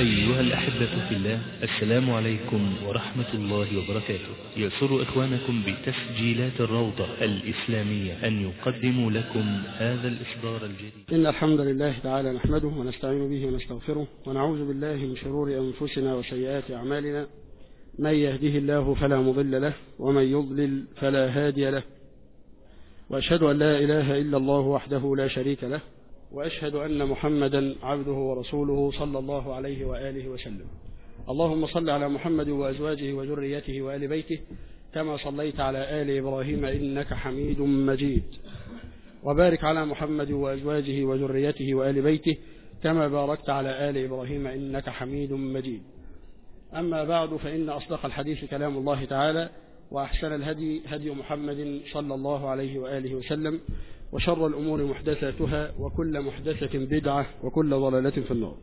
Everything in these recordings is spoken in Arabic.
أيها الأحبة في الله السلام عليكم ورحمة الله وبركاته. يسر إخوانكم بتسجيلات الروضة الإسلامية أن يقدموا لكم هذا الإصدار الجديد. إن الحمد لله تعالى نحمده ونستعين به ونستغفره ونعوذ بالله من شرور أنفسنا وسيئات أعمالنا. من يهده الله فلا مضل له ومن يضلل فلا هادي له. وأشهد أن لا إله إلا الله وحده لا شريك له وأشهد أن محمدا عبده ورسوله صلى الله عليه وآله وسلم. اللهم صل على محمد وأزواجه وذريته وآل بيته كما صليت على آل إبراهيم إنك حميد مجيد. وبارك على محمد وأزواجه وذريته وآل بيته كما باركت على آل إبراهيم إنك حميد مجيد. أما بعد فإن أصدق الحديث كلام الله تعالى وأحسن الهدي هدي محمد صلى الله عليه وآله وسلم وشر الأمور محدثاتها وكل محدثة بدعة وكل ضلالة في النار.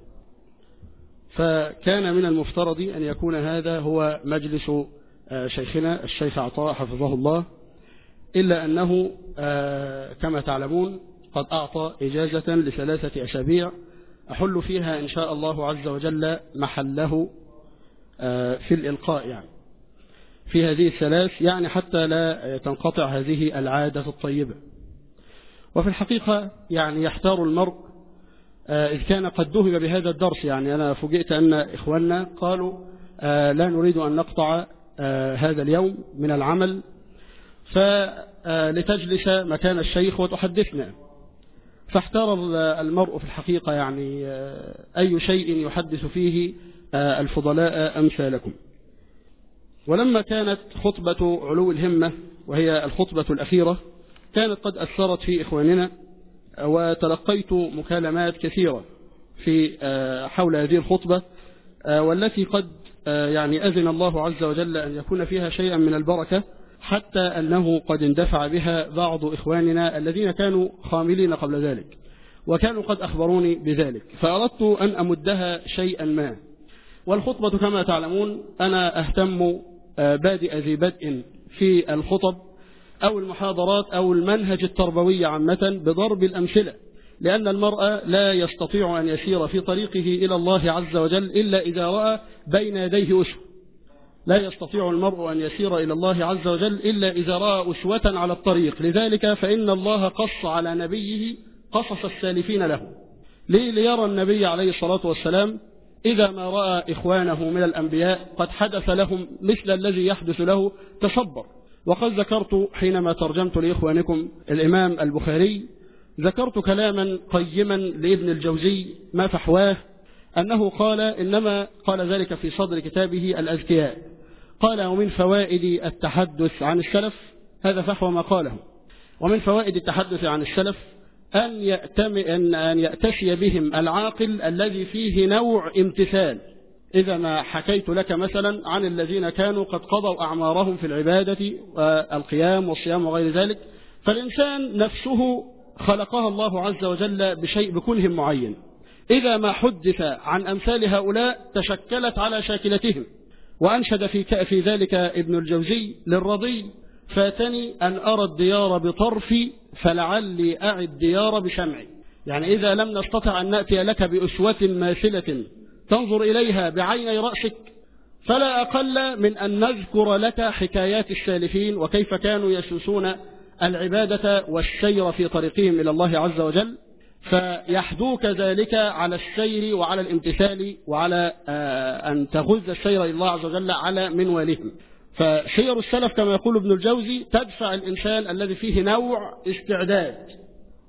فكان من المفترض أن يكون هذا هو مجلس شيخنا الشيخ عطاء حفظه الله إلا أنه كما تعلمون قد أعطى إجازة لثلاثة أسابيع أحل فيها إن شاء الله عز وجل محله في الإلقاء يعني. في هذه الثلاث يعني حتى لا تنقطع هذه العادة الطيبة. وفي الحقيقة يعني يحتار المرء إذ كان قد دهب بهذا الدرس. يعني أنا فوجئت أن إخواننا قالوا لا نريد أن نقطع هذا اليوم من العمل. فلتجلس مكان الشيخ وتحدثنا. فاحتار المرء في الحقيقة يعني أي شيء يحدث فيه الفضلاء أمثالكم. ولما كانت خطبة علو الهمة وهي الخطبة الأخيرة كانت قد أثرت في إخواننا وتلقيت مكالمات كثيرة في حول هذه الخطبة والتي قد يعني أذن الله عز وجل أن يكون فيها شيئا من البركة حتى أنه قد اندفع بها بعض إخواننا الذين كانوا خاملين قبل ذلك وكانوا قد أخبروني بذلك فأردت أن أمدها شيئا ما. والخطبة كما تعلمون أنا أهتم بادئ ذي بدء في الخطب أو المحاضرات أو المنهج التربوي عامة بضرب الأمثلة لأن المرء لا يستطيع أن يسير في طريقه إلى الله عز وجل إلا إذا رأى بين يديه أسوة لا يستطيع المرء أن يسير إلى الله عز وجل إلا إذا رأى أسوة على الطريق. لذلك فإن الله قص على نبيه قصص السالفين له. ليه ليرى النبي عليه الصلاة والسلام إذا ما رأى إخوانه من الأنبياء قد حدث لهم مثل الذي يحدث له تصبر وقد ذكرت حينما ترجمت لإخوانكم الإمام البخاري ذكرت كلاما قيما لابن الجوزي ما فحواه أنه قال إنما قال ذلك في صدر كتابه الأذكياء قال ومن فوائد التحدث عن السلف هذا فحوى ما قاله. ومن فوائد التحدث عن السلف أن, يأتم أن, أن يأتشي بهم العاقل الذي فيه نوع امتثال إذا ما حكيت لك مثلا عن الذين كانوا قد قضوا أعمارهم في العبادة والقيام والصيام وغير ذلك فالإنسان نفسه خلقها الله عز وجل بشيء بكنه معين. إذا ما حدث عن أمثال هؤلاء تشكلت على شاكلتهم. وأنشد في في ذلك ابن الجوزي للرضي فاتني أن أرى الديار بطرفي فلعلي أعي الديار بشمعي. يعني إذا لم نستطع أن نأتي لك بأسوة ماثلة تنظر إليها بعيني رأسك فلا أقل من أن نذكر لك حكايات السالفين وكيف كانوا يسوسون العبادة والسير في طريقهم إلى الله عز وجل. فيحدوك ذلك على السير وعلى الامتثال وعلى أن تغز السير إلى الله عز وجل على منوالهم. فسير السلف كما يقول ابن الجوزي تدفع الإنسان الذي فيه نوع استعداد.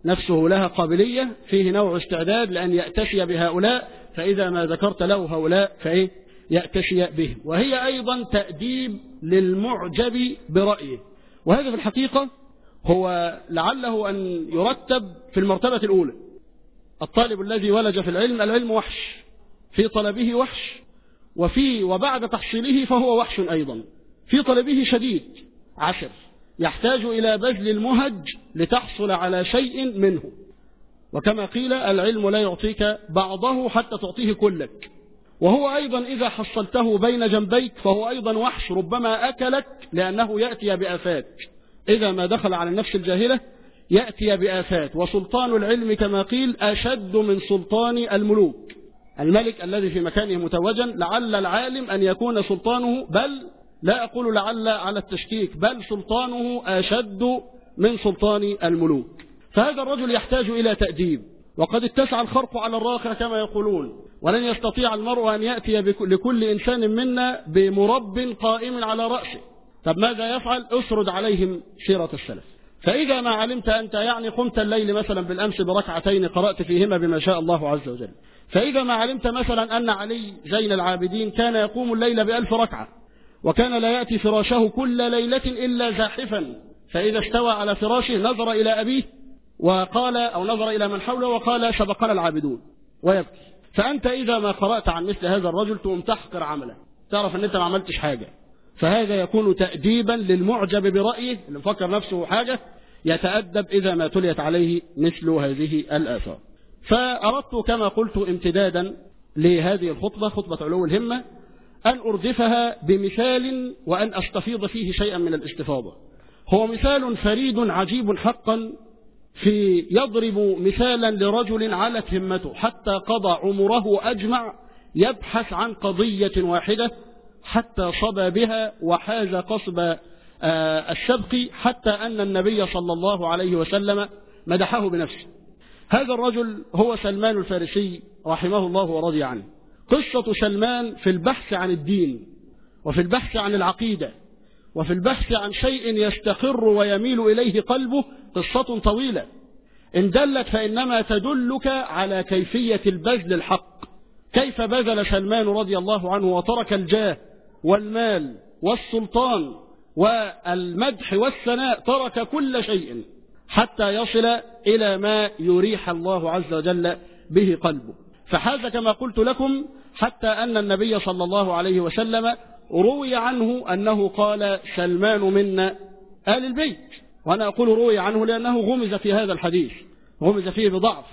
نفسه لها قابلية فيه نوع استعداد لأن يأتشي بهؤلاء فإذا ما ذكرت له هؤلاء فإيه؟ يأتشي به وهي أيضا تأديب للمعجب برأيه. وهذا في الحقيقة هو لعله أن يرتب في المرتبة الأولى. الطالب الذي ولج في العلم العلم وحش. في طلبه وحش. وفي وبعد تحصيله فهو وحش أيضا. في طلبه شديد عشر. يحتاج إلى بذل المهج لتحصل على شيء منه. وكما قيل العلم لا يعطيك بعضه حتى تعطيه كلك. وهو أيضا إذا حصلته بين جنبيك فهو أيضا وحش ربما أكلك لأنه يأتي بآفات. إذا ما دخل على النفس الجاهلة يأتي بآفات. وسلطان العلم كما قيل أشد من سلطان الملوك. الملك الذي في مكانه متوجا لعل العالم أن يكون سلطانه بل لا أقول لعل على التشكيك بل سلطانه أشد من سلطان الملوك. فهذا الرجل يحتاج إلى تأديب وقد اتسع الخرق على الراخة كما يقولون ولن يستطيع المرء أن يأتي لكل إنسان منا بمرب قائم على رأسه. طب ماذا يفعل؟ اسرد عليهم سيرة السلف. فإذا ما علمت أنت يعني قمت الليل مثلا بالأمس بركعتين قرأت فيهما بما شاء الله عز وجل. فإذا ما علمت مثلا أن علي زين العابدين كان يقوم الليل بألف ركعة وكان لا يأتي فراشه كل ليلة إلا زاحفا فإذا استوى على فراشه نظر إلى أبيه وقال أو نظر إلى من حوله وقال سبقنا العابدون. ويبكي. فأنت إذا ما قرأت عن مثل هذا الرجل تقوم تحقر عمله. تعرف أن أنت ما عملتش حاجة. فهذا يكون تأديبا للمعجب برأيه اللي مفكر نفسه حاجة يتأدب إذا ما تليت عليه مثل هذه الآثار. فأردت كما قلت امتدادا لهذه الخطبة خطبة علو الهمة أن أردفها بمثال وأن أستفيض فيه شيئا من الاستفاضة. هو مثال فريد عجيب حقا في يضرب مثالا لرجل علت همته حتى قضى عمره أجمع يبحث عن قضية واحدة حتى صبى بها وحاز قصب السبق حتى أن النبي صلى الله عليه وسلم مدحه بنفسه. هذا الرجل هو سلمان الفارسي رحمه الله ورضي عنه. قصة سلمان في البحث عن الدين وفي البحث عن العقيدة وفي البحث عن شيء يستقر ويميل إليه قلبه قصة طويلة. إن دلت فإنما تدلك على كيفية البذل الحق. كيف بذل سلمان رضي الله عنه وترك الجاه والمال والسلطان والمدح والثناء ترك كل شيء حتى يصل إلى ما يريح الله عز وجل به قلبه. فحاز كما قلت لكم حتى أن النبي صلى الله عليه وسلم روي عنه أنه قال سلمان منا آل البيت. وأنا أقول روي عنه لأنه غمز في هذا الحديث غمز فيه بضعف.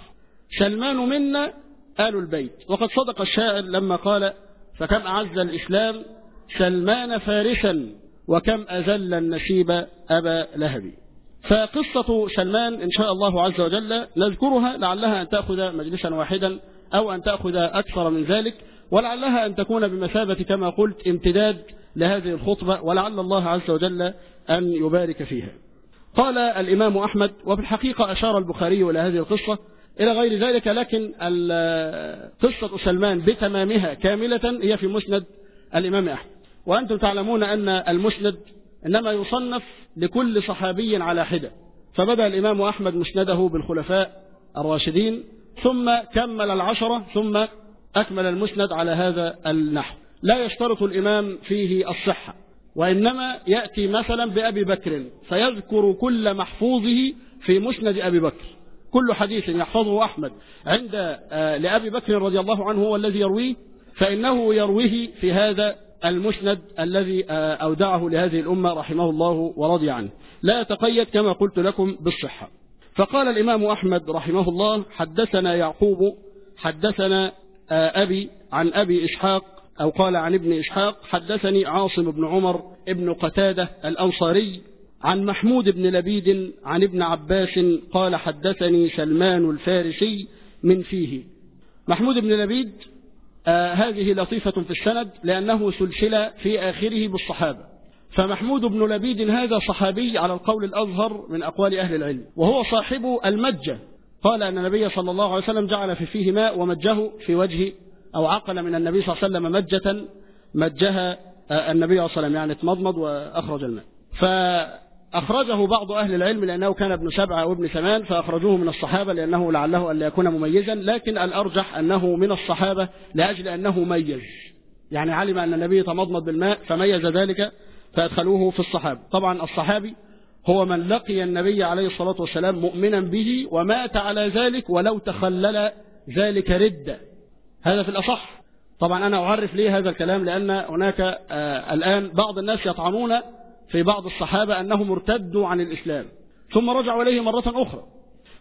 سلمان منا آل البيت. وقد صدق الشاعر لما قال فكم أعز الإسلام سلمان فارسا وكم أذل النسيب أبا لهب. فقصة سلمان إن شاء الله عز وجل نذكرها لعلها أن تأخذ مجلسا واحدا أو أن تأخذ أكثر من ذلك. ولعلها أن تكون بمثابة كما قلت امتداد لهذه الخطبة ولعل الله عز وجل أن يبارك فيها. قال الإمام أحمد وفي الحقيقة أشار البخاري إلى هذه القصة إلى غير ذلك لكن قصة سلمان بتمامها كاملة هي في مسند الإمام أحمد. وأنتم تعلمون أن المسند إنما يصنف لكل صحابي على حدة. فبدأ الإمام أحمد مسنده بالخلفاء الراشدين ثم كمل العشرة ثم أكمل المسند على هذا النحو. لا يشترط الإمام فيه الصحة وإنما يأتي مثلا بأبي بكر فيذكر كل محفوظه في مسند أبي بكر. كل حديث يحفظه أحمد. عند لأبي بكر رضي الله عنه هو الذي يرويه فإنه يرويه في هذا المسند الذي أودعه لهذه الأمة رحمه الله ورضي عنه. لا يتقيد كما قلت لكم بالصحة. فقال الإمام أحمد رحمه الله حدثنا يعقوب حدثنا أبي عن أبي إسحاق أو قال عن ابن إسحاق حدثني عاصم بن عمر ابن قتادة الأنصاري عن محمود بن لبيد عن ابن عباس قال حدثني سلمان الفارسي من فيه. محمود بن لبيد آه هذه لطيفة في السند لأنه سلسل في آخره بالصحابة. فمحمود بن لبيد هذا صحابي على القول الأظهر من أقوال أهل العلم وهو صاحب المجة. قال أن النبي صلى الله عليه وسلم جعل في فيه ماء ومجه في وجه أو عقل من النبي صلى الله عليه وسلم مجة مجها آه النبي صلى الله عليه وسلم يعني اتمضمض وأخرج الماء. فأخرجه بعض أهل العلم لأنه كان ابن سبعة أو ابن ثمان فأخرجوه من الصحابة لأنه لعله أن يكون مميزا لكن الأرجح أنه من الصحابة لأجل أنه ميز. يعني علم أن النبي تمضمض بالماء فميز ذلك فأدخلوه في الصحابة. طبعا الصحابي هو من لقي النبي عليه الصلاة والسلام مؤمنا به ومات على ذلك ولو تخلل ذلك ردة هذا في الأصح. طبعا أنا أعرف ليه هذا الكلام لأن هناك آه الآن بعض الناس يطعنون في بعض الصحابة أنهم ارتدوا عن الإسلام. ثم رجعوا إليه مرة أخرى.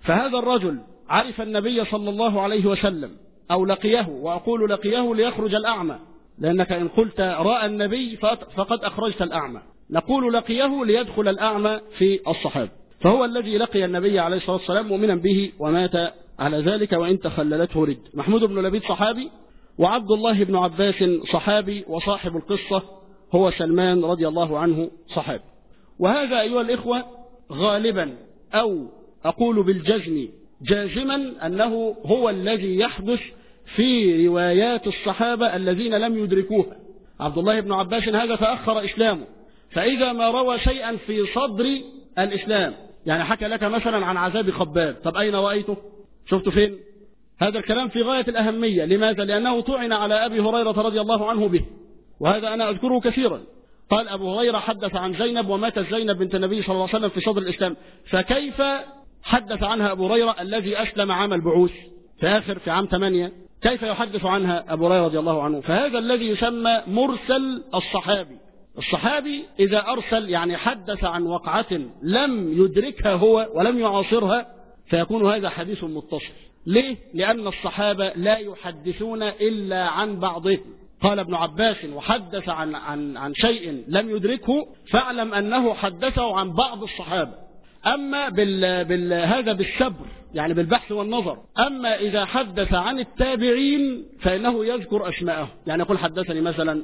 فهذا الرجل عرف النبي صلى الله عليه وسلم أو لقيه وأقول لقيه ليخرج الأعمى لأنك إن قلت رأى النبي فقد أخرجت الأعمى. نقول لقيه ليدخل الأعمى في الصحابة. فهو الذي لقي النبي عليه الصلاة والسلام مؤمنا به ومات على ذلك وإن تخللته رد. محمود بن لبيد صحابي وعبد الله بن عباس صحابي وصاحب القصة هو سلمان رضي الله عنه صحابي. وهذا أيها الإخوة غالبا أو أقول بالجزم جازما أنه هو الذي يحدث في روايات الصحابة الذين لم يدركوها. عبد الله بن عباس هذا تأخر إسلامه. فإذا ما روى شيئا في صدر الإسلام يعني حكى لك مثلا عن عذاب خباب طب أين رأيته؟ شفته فين؟ هذا الكلام في غاية الأهمية لماذا؟ لأنه طعن على أبي هريرة رضي الله عنه به وهذا أنا أذكره كثيرا. قال أبو هريرة حدث عن زينب وماتت زينب بنت النبي صلى الله عليه وسلم في صدر الإسلام. فكيف حدث عنها أبو هريرة الذي أسلم عام البعوث في آخر في عام 8 كيف يحدث عنها أبو هريرة رضي الله عنه؟ فهذا الذي يسمى مرسل الصحابي. الصحابي إذا أرسل يعني حدث عن وقعة لم يدركها هو ولم يعاصرها فيكون هذا حديث متصل. ليه؟ لأن الصحابة لا يحدثون إلا عن بعضهم. قال ابن عباس وحدث عن, عن, عن شيء لم يدركه فاعلم أنه حدثه عن بعض الصحابة. أما بال بال هذا بالسبر يعني بالبحث والنظر. أما إذا حدث عن التابعين فإنه يذكر أسماءهم. يعني يقول حدثني مثلا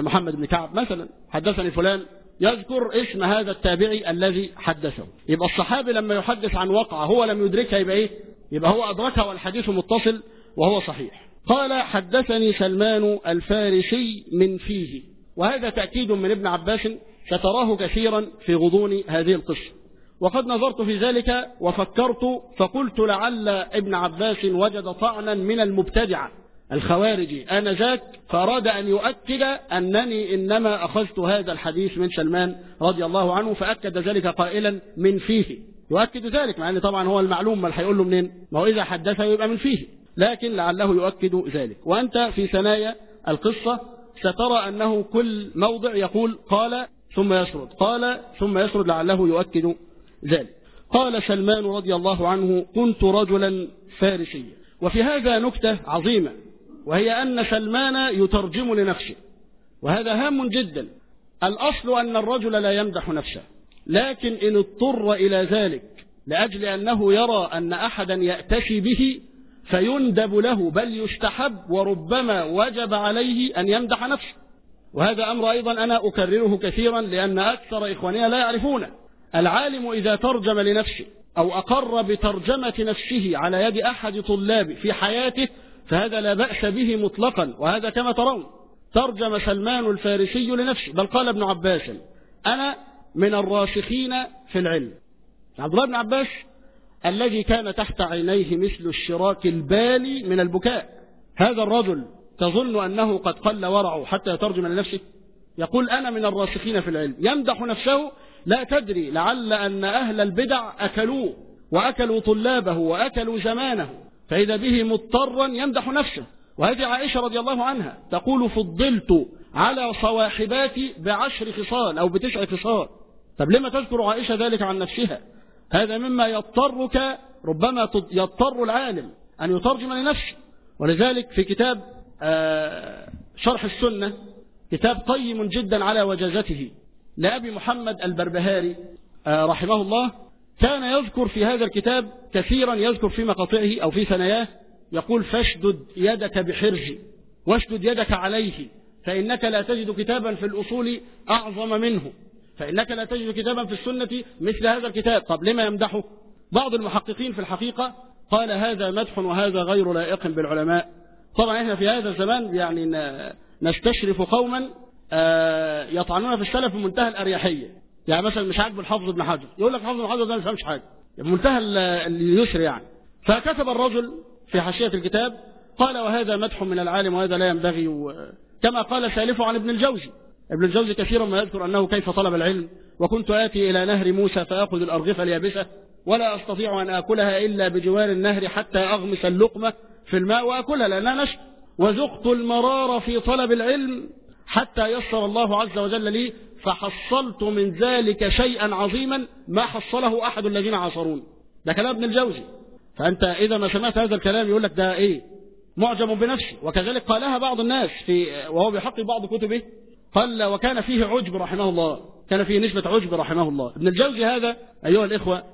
محمد بن كعب مثلا حدثني فلان يذكر اسم هذا التابعي الذي حدثه. يبقى الصحابي لما يحدث عن وقعة هو لم يدركها يبقى إيه؟ يبقى هو أدركها والحديث متصل وهو صحيح. قال حدثني سلمان الفارسي من فيه. وهذا تأكيد من ابن عباس ستراه كثيرا في غضون هذه القصة. وقد نظرت في ذلك وفكرت فقلت لعل ابن عباس وجد طعنا من المبتدعة. الخوارجي. آنذاك فأراد أن يؤكد أنني إنما أخذت هذا الحديث من سلمان رضي الله عنه فأكد ذلك قائلا من فيه. يؤكد ذلك مع أن طبعا هو المعلوم ما هيقول له منين ما هو إذا حدثه يبقى من فيه. لكن لعله يؤكد ذلك. وأنت في ثنايا القصة سترى أنه كل موضع يقول قال ثم يسرد قال ثم يسرد لعله يؤكد ذلك. قال سلمان رضي الله عنه كنت رجلا فارسيا. وفي هذا نكتة عظيمة وهي أن سلمان يترجم لنفسه. وهذا هام جدا. الأصل أن الرجل لا يمدح نفسه. لكن إن اضطر إلى ذلك لأجل أنه يرى أن أحدا يأتشي به فيندب له بل يستحب وربما وجب عليه أن يمدح نفسه. وهذا أمر أيضا أنا أكرره كثيرا لأن أكثر إخواننا لا يعرفونه. العالم إذا ترجم لنفسه أو أقر بترجمة نفسه على يد أحد طلابه في حياته فهذا لا بأس به مطلقا وهذا كما ترون. ترجم سلمان الفارسي لنفسه بل قال ابن عباس أنا من الراسخين في العلم. عبد الله بن عباس الذي كان تحت عينيه مثل الشراك البالي من البكاء. هذا الرجل تظن أنه قد قل ورعه حتى يترجم لنفسه؟ يقول أنا من الراسخين في العلم. يمدح نفسه لا تدري لعل أن أهل البدع أكلوه وأكلوا طلابه وأكلوا زمانه. فإذا به مضطرا يمدح نفسه. وهذه عائشة رضي الله عنها تقول فضلت على صواحباتي بعشر خصال أو بتسع خصال. طب لما تذكر عائشة ذلك عن نفسها؟ هذا مما يضطرك ربما يضطر العالم أن يترجم لنفسه. ولذلك في كتاب شرح السنة كتاب قيم جدا على وجازته لأبي محمد البربهاري رحمه الله. كان يذكر في هذا الكتاب كثيرا يذكر في مقاطعه أو في ثناياه يقول فاشدد يدك بحرج واشدد يدك عليه فإنك لا تجد كتابا في الأصول أعظم منه فإنك لا تجد كتابا في السنة مثل هذا الكتاب. طب لما يمدحه؟ بعض المحققين في الحقيقة قال هذا مدح وهذا غير لائق بالعلماء. طبعا إحنا في هذا الزمان يعني نستشرف قوما يطعنون في السلف بمنتهى الأريحية. يعني مثلا مش عاجبه الحافظ ابن حجر. يقول لك حافظ ابن حجر ده ما فهمش حاجة. بمنتهى اليسر يعني. فكتب الرجل في حاشية الكتاب قال وهذا مدح من العالم وهذا لا ينبغي و... كما قال سالفه عن ابن الجوزي. ابن الجوزي كثيرا ما يذكر أنه كيف طلب العلم. وكنت آتي إلى نهر موسى فأخذ الأرغفة اليابسة ولا أستطيع أن آكلها إلا بجوار النهر حتى أغمس اللقمة في الماء وأكلها لأنها نشف وذقت المرار في طلب العلم حتى يسر الله عز وجل لي فحصلت من ذلك شيئا عظيما ما حصله أحد الذين عاصرون. ده كلام ابن الجوزي. فأنت إذا ما سمعت هذا الكلام يقول لك ده إيه؟ معجب بنفسه. وكذلك قالها بعض الناس في وهو بيحقق بعض كتبه قال وكان فيه عجب رحمه الله. كان فيه نسبة عجب رحمه الله. ابن الجوزي هذا أيها الإخوة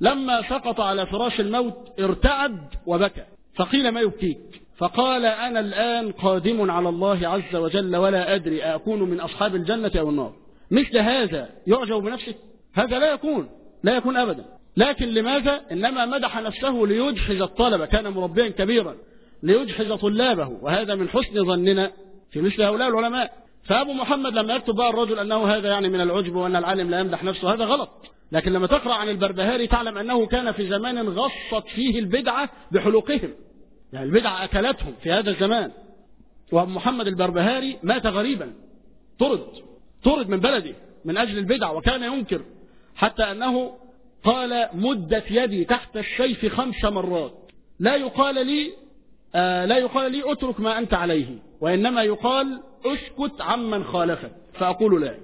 لما سقط على فراش الموت ارتعد وبكى. فقيل ما يبكيك؟ فقال أنا الآن قادم على الله عز وجل ولا أدري أكون من أصحاب الجنة أو النار. مثل هذا يعجب بنفسه. هذا لا يكون لا يكون أبدا. لكن لماذا؟ إنما مدح نفسه ليجحز الطلبة كان مربيا كبيرا. ليجحز طلابه. وهذا من حسن ظننا في مثل هؤلاء العلماء. فأبو محمد لما يكتب بقى الرجل أنه هذا يعني من العجب وأن العالم لا يمدح نفسه. هذا غلط. لكن لما تقرأ عن البربهاري تعلم أنه كان في زمان غصت فيه البدعة بحلوقهم. يعني البدعة أكلتهم في هذا الزمان. وأبو محمد البربهاري مات غريبا. طرد. طرد من بلده من أجل البدع وكان ينكر. حتى أنه قال مدت يدي تحت السيف خمس مرات. لا يقال لي آه لا يقال لي أترك ما أنت عليه. وإنما يقال أسكت عمن خالفك. فأقول لا.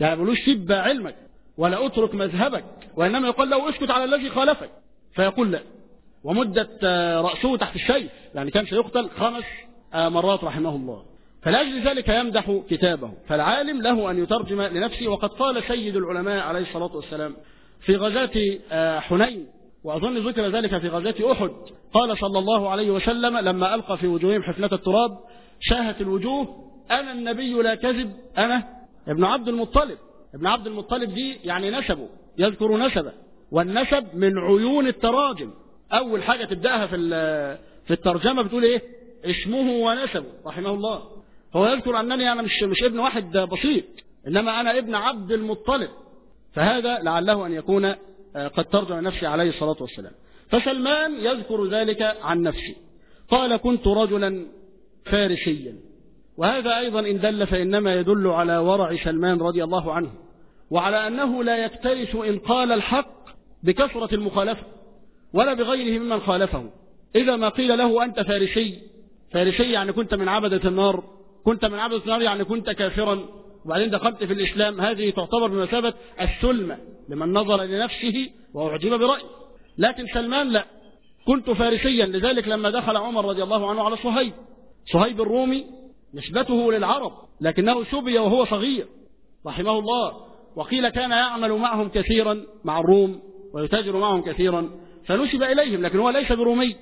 يعني بلوش سب علمك ولا أترك مذهبك. وإنما يقال له أسكت على الذي خالفك. فيقول لا. ومدة آه رأسه تحت السيف يعني كان سيقتل خمس آه مرات رحمه الله. فلأجل ذلك يمدح كتابه. فالعالم له أن يترجم لنفسه وقد قال سيد العلماء عليه الصلاة والسلام في غزاة حنين وأظن ذكر ذلك في غزاة أحد. قال صلى الله عليه وسلم لما ألقى في وجوههم حفنة التراب شاهت الوجوه أنا النبي لا كذب أنا ابن عبد المطلب. ابن عبد المطلب دي يعني نسبه يذكر نسبه. والنسب من عيون التراجم. أول حاجة تبدأها في في الترجمة بتقول إيه؟ اسمه ونسبه رحمه الله. هو يذكر أنني أنا مش مش ابن واحد بسيط إنما أنا ابن عبد المطلب. فهذا لعله أن يكون قد ترجم نفسه عليه الصلاة والسلام. فسلمان يذكر ذلك عن نفسه. قال كنت رجلا فارسيا وهذا أيضا إن دل فإنما يدل على ورع سلمان رضي الله عنه وعلى أنه لا يكترث إن قال الحق بكثرة المخالفة. ولا بغيره ممن خالفه. إذا ما قيل له أنت فارسي فارسي يعني كنت من عبدة النار كنت من عبدة النار يعني كنت كافرا. وبعدين دخلت في الإسلام هذه تعتبر بمثابة السلمة لمن نظر لنفسه وأعجب برأيه. لكن سلمان لا. كنت فارسيا لذلك لما دخل عمر رضي الله عنه على صهيب صهيب الرومي نسبته للعرب لكنه شبي وهو صغير رحمه الله. وقيل كان يعمل معهم كثيرا مع الروم ويتاجر معهم كثيرا. فنسب إليهم لكن هو ليس برومي.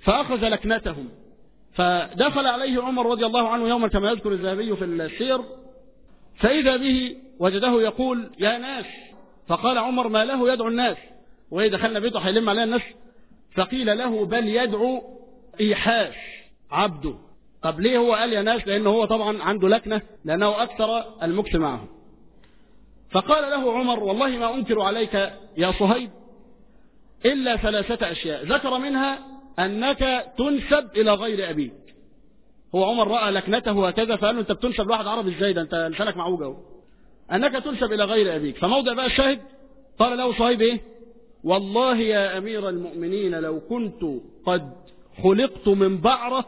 فأخذ لكنتهم. فدخل عليه عمر رضي الله عنه يوما كما يذكر الذهبي في السير. فإذا به وجده يقول يا ناس. فقال عمر ما له يدعو الناس. وإذا دخلنا بيته هيلم علينا الناس فقيل له بل يدعو إيحاش عبده. طب ليه هو قال يا ناس؟ لأنه هو طبعا عنده لكنة لأنه أكثر المكس معه فقال له عمر والله ما أنكر عليك يا صهيب. إلا ثلاثة أشياء. ذكر منها أنك تنسب إلى غير أبيك. هو عمر رأى لكنته هكذا فقال له أنت بتنسب لواحد عربي إزاي؟ ده أنت لسانك معوج أهو. أنك تنسب إلى غير أبيك. فموضع بقى الشاهد قال له صهيب إيه؟ والله يا أمير المؤمنين لو كنت قد خلقت من بعرة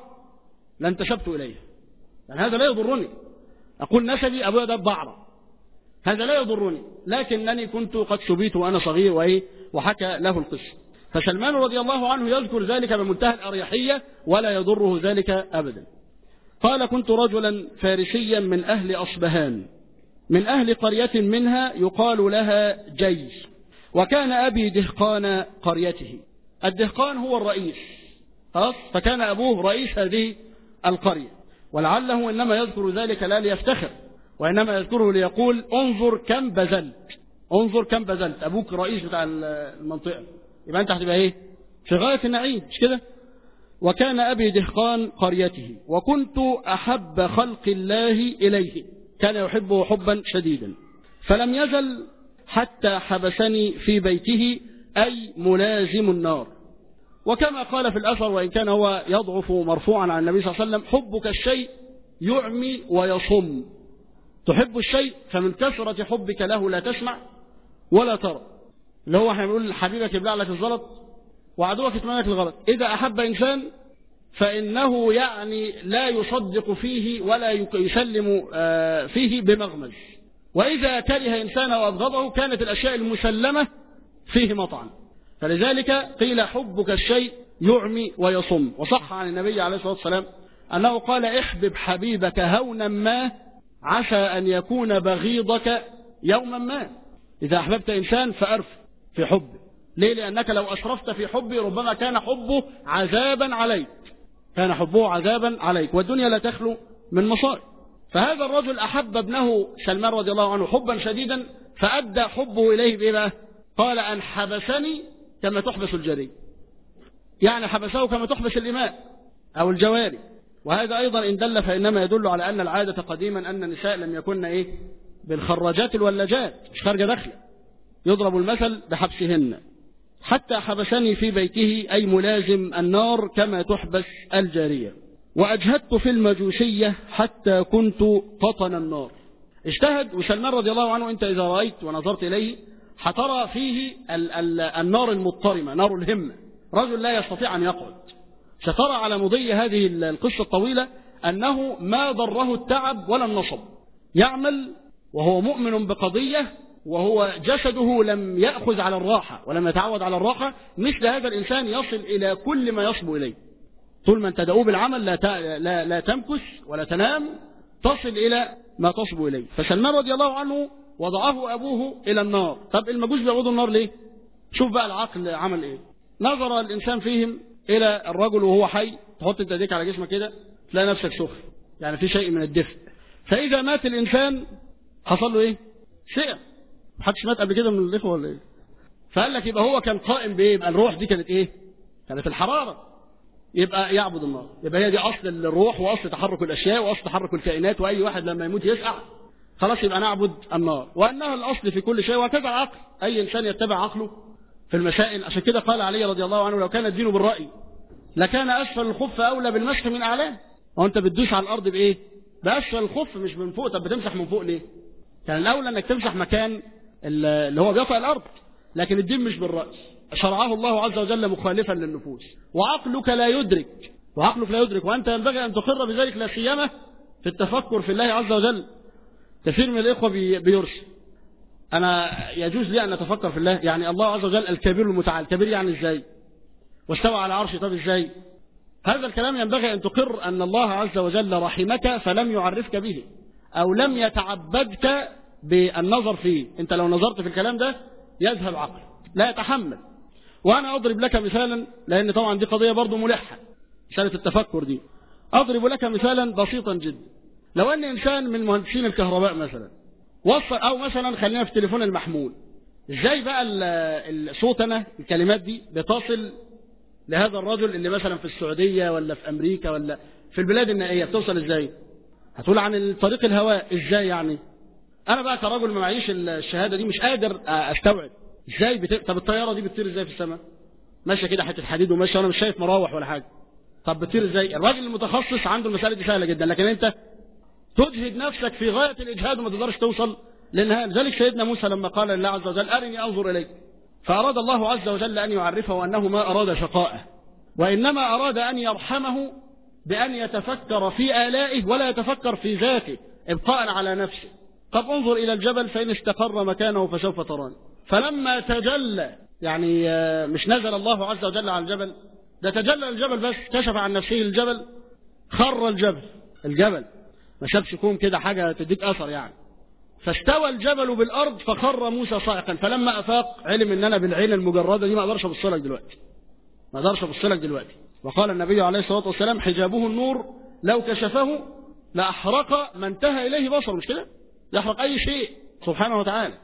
لانتسبت إليه يعني هذا لا يضرني. أقول نسبي أبويا ده بعرة. هذا لا يضرني. لكنني كنت قد سبيت وأنا صغير وإيه؟ وحكى له القصة فسلمان رضي الله عنه يذكر ذلك بمنتهى الأريحية ولا يضره ذلك أبدا. قال كنت رجلا فارسيا من أهل أصبهان من أهل قرية منها يقال لها جيش وكان أبي دهقان قريته. الدهقان هو الرئيس فكان أبوه رئيس هذه القرية. ولعله إنما يذكر ذلك لا ليفتخر وإنما يذكره ليقول انظر كم بذلت. انظر كم بذلت. أبوك رئيس بتاع المنطقة. يبقى أنت هتبقى إيه؟ في غاية النعيم. مش كده؟ وكان أبي دهقان قريته. وكنت أحب خلق الله إليه. كان يحبه حبا شديدا. فلم يزل حتى حبسني في بيته أي ملازم النار. وكما قال في الأثر وإن كان هو يضعف مرفوعا عن النبي صلى الله عليه وسلم حبك الشيء يعمي ويصم. تحب الشيء فمن كثرة حبك له لا تسمع. ولا ترى. اللي هو إحنا بنقول حبيبك يبلع لك الزلط وعدوك يتمنى لك الغلط. إذا أحب إنسان فإنه يعني لا يصدق فيه ولا يسلم فيه بمغمز. وإذا كره إنسان وأبغضه كانت الأشياء المسلمة فيه مطعن. فلذلك قيل حبك الشيء يعمي ويصم. وصح عن النبي عليه الصلاة والسلام أنه قال احبب حبيبك هونا ما عسى أن يكون بغيضك يوما ما. إذا أحببت إنسان فأرف في حبه. ليه؟ لأنك لو أشرفت في حبه ربما كان حبه عذابا عليك. كان حبه عذابا عليك. والدنيا لا تخلو من مصائب. فهذا الرجل أحب ابنه سلمان رضي الله عنه حبا شديدا فأدى حبه إليه بإيه بقى؟ قال أن حبسني كما تحبس الجري يعني حبسه كما تحبس الإماء أو الجواري. وهذا أيضا إن دل فإنما يدل على أن العادة قديما أن النساء لم يكن إيه؟ بالخراجات الولاجات مش خارجة داخلة. يضرب المثل بحبسهن حتى حبسني في بيته أي ملازم النار كما تحبس الجارية. وأجهدت في المجوسية حتى كنت قطن النار. اجتهد وسلمان رضي الله عنه أنت إذا رأيت ونظرت إليه حترى فيه ال ال النار المضطرمة نار الهمة. رجل لا يستطيع أن يقعد. سترى على مضي هذه القصة الطويلة أنه ما ضره التعب ولا النصب. يعمل وهو مؤمن بقضية وهو جسده لم يأخذ على الراحة ولم يتعود على الراحة مثل هذا الإنسان يصل إلى كل ما يصبو إليه. طول ما انت بالعمل لا, لا, لا تمكث ولا تنام تصل إلى ما تصبو إليه. فسلمان رضي الله عنه وضعه أبوه إلى النار. طب المجوس بيعودوا النار ليه؟ شوف بقى العقل عمل إيه. نظر الإنسان فيهم إلى الرجل وهو حي. تحط أنت إيديك على جسمك كده تلاقي نفسك سخن. يعني في شيء من الدفء. فإذا مات الإنسان حصل له إيه؟ سئم محدش مات قبل كده من الإخوة ولا إيه؟ فقال لك يبقى هو كان قائم بإيه؟ يبقى الروح دي كانت إيه؟ كانت الحرارة. يبقى يعبد النار. يبقى هي دي أصل الروح وأصل تحرك الأشياء وأصل تحرك الكائنات وأي واحد لما يموت يسقع. خلاص يبقى نعبد النار. وأنها الأصل في كل شيء وهكذا العقل أي إنسان يتبع عقله في المسائل. عشان كده قال علي رضي الله عنه لو كان الدين بالرأي لكان أسفل الخف أولى بالمسح من أعلاه. وأنت بتدوس على الأرض بإيه؟ بأسفل الخف مش من فوق. طب بتمسح من فوق ليه؟ كان الأولى أنك تمسح مكان اللي هو بيطأ الأرض لكن الدين مش بالرأس. شرعه الله عز وجل مخالفا للنفوس. وعقلك لا يدرك. وعقلك لا يدرك. وأنت ينبغي أن تقر بذلك لا سيما في التفكر في الله عز وجل. كثير من الإخوة بيرسل أنا يجوز لي أن أتفكر في الله. يعني الله عز وجل الكبير المتعال. الكبير يعني إزاي؟ واستوى على عرشه. طب إزاي؟ هذا الكلام ينبغي أن تقر أن الله عز وجل رحمك فلم يعرفك به. أو لم يتعبدك بالنظر فيه. أنت لو نظرت في الكلام ده يذهب عقل لا يتحمل. وأنا أضرب لك مثالا لأن طبعا دي قضية برضو ملحة مسألة التفكر دي. أضرب لك مثالا بسيطا جدا. لو أن إنسان من مهندسين الكهرباء مثلا وصل أو مثلا خلينا في التليفون المحمول إزاي بقى الصوت أنا الكلمات دي بتصل لهذا الرجل اللي مثلا في السعودية ولا في أمريكا ولا في البلاد النائية بتوصل إزاي؟ هتقول عن طريق الهواء إزاي يعني؟ أنا بقى كرجل ما معيش الشهادة دي مش قادر أستوعب. إزاي بت... طب الطيارة دي بتطير إزاي في السماء؟ ماشية كده حتة حديد وماشية وأنا مش شايف مراوح ولا حاجة. طب بتطير إزاي؟ الراجل المتخصص عنده المسألة دي سهلة جدا لكن أنت تجهد نفسك في غاية الإجهاد وما تقدرش توصل للنهاية. لذلك سيدنا موسى لما قال لله عز وجل أرني أنظر إليك. فأراد الله عز وجل أن يعرفه أنه ما أراد شقاءه. وإنما أراد أن يرحمه بأن يتفكر في آلائه ولا يتفكر في ذاته إبقاء على نفسه. طب انظر إلى الجبل فإن استقر مكانه فسوف تراني. فلما تجلى يعني مش نزل الله عز وجل على الجبل ده تجلى الجبل بس كشف عن نفسه الجبل خر الجبل. الجبل ما شافش كوم كده حاجة تديك أثر يعني. فاستوى الجبل بالأرض فخر موسى صاعقا. فلما أفاق علم إن أنا بالعين المجردة دي ما أقدرش أبص لك دلوقتي. ما أقدرش أبص لك دلوقتي. وقال النبي عليه الصلاة والسلام حجابه النور لو كشفه لأحرق ما انتهى إليه بصر مش كده؟ يحرق أي شيء سبحانه وتعالى.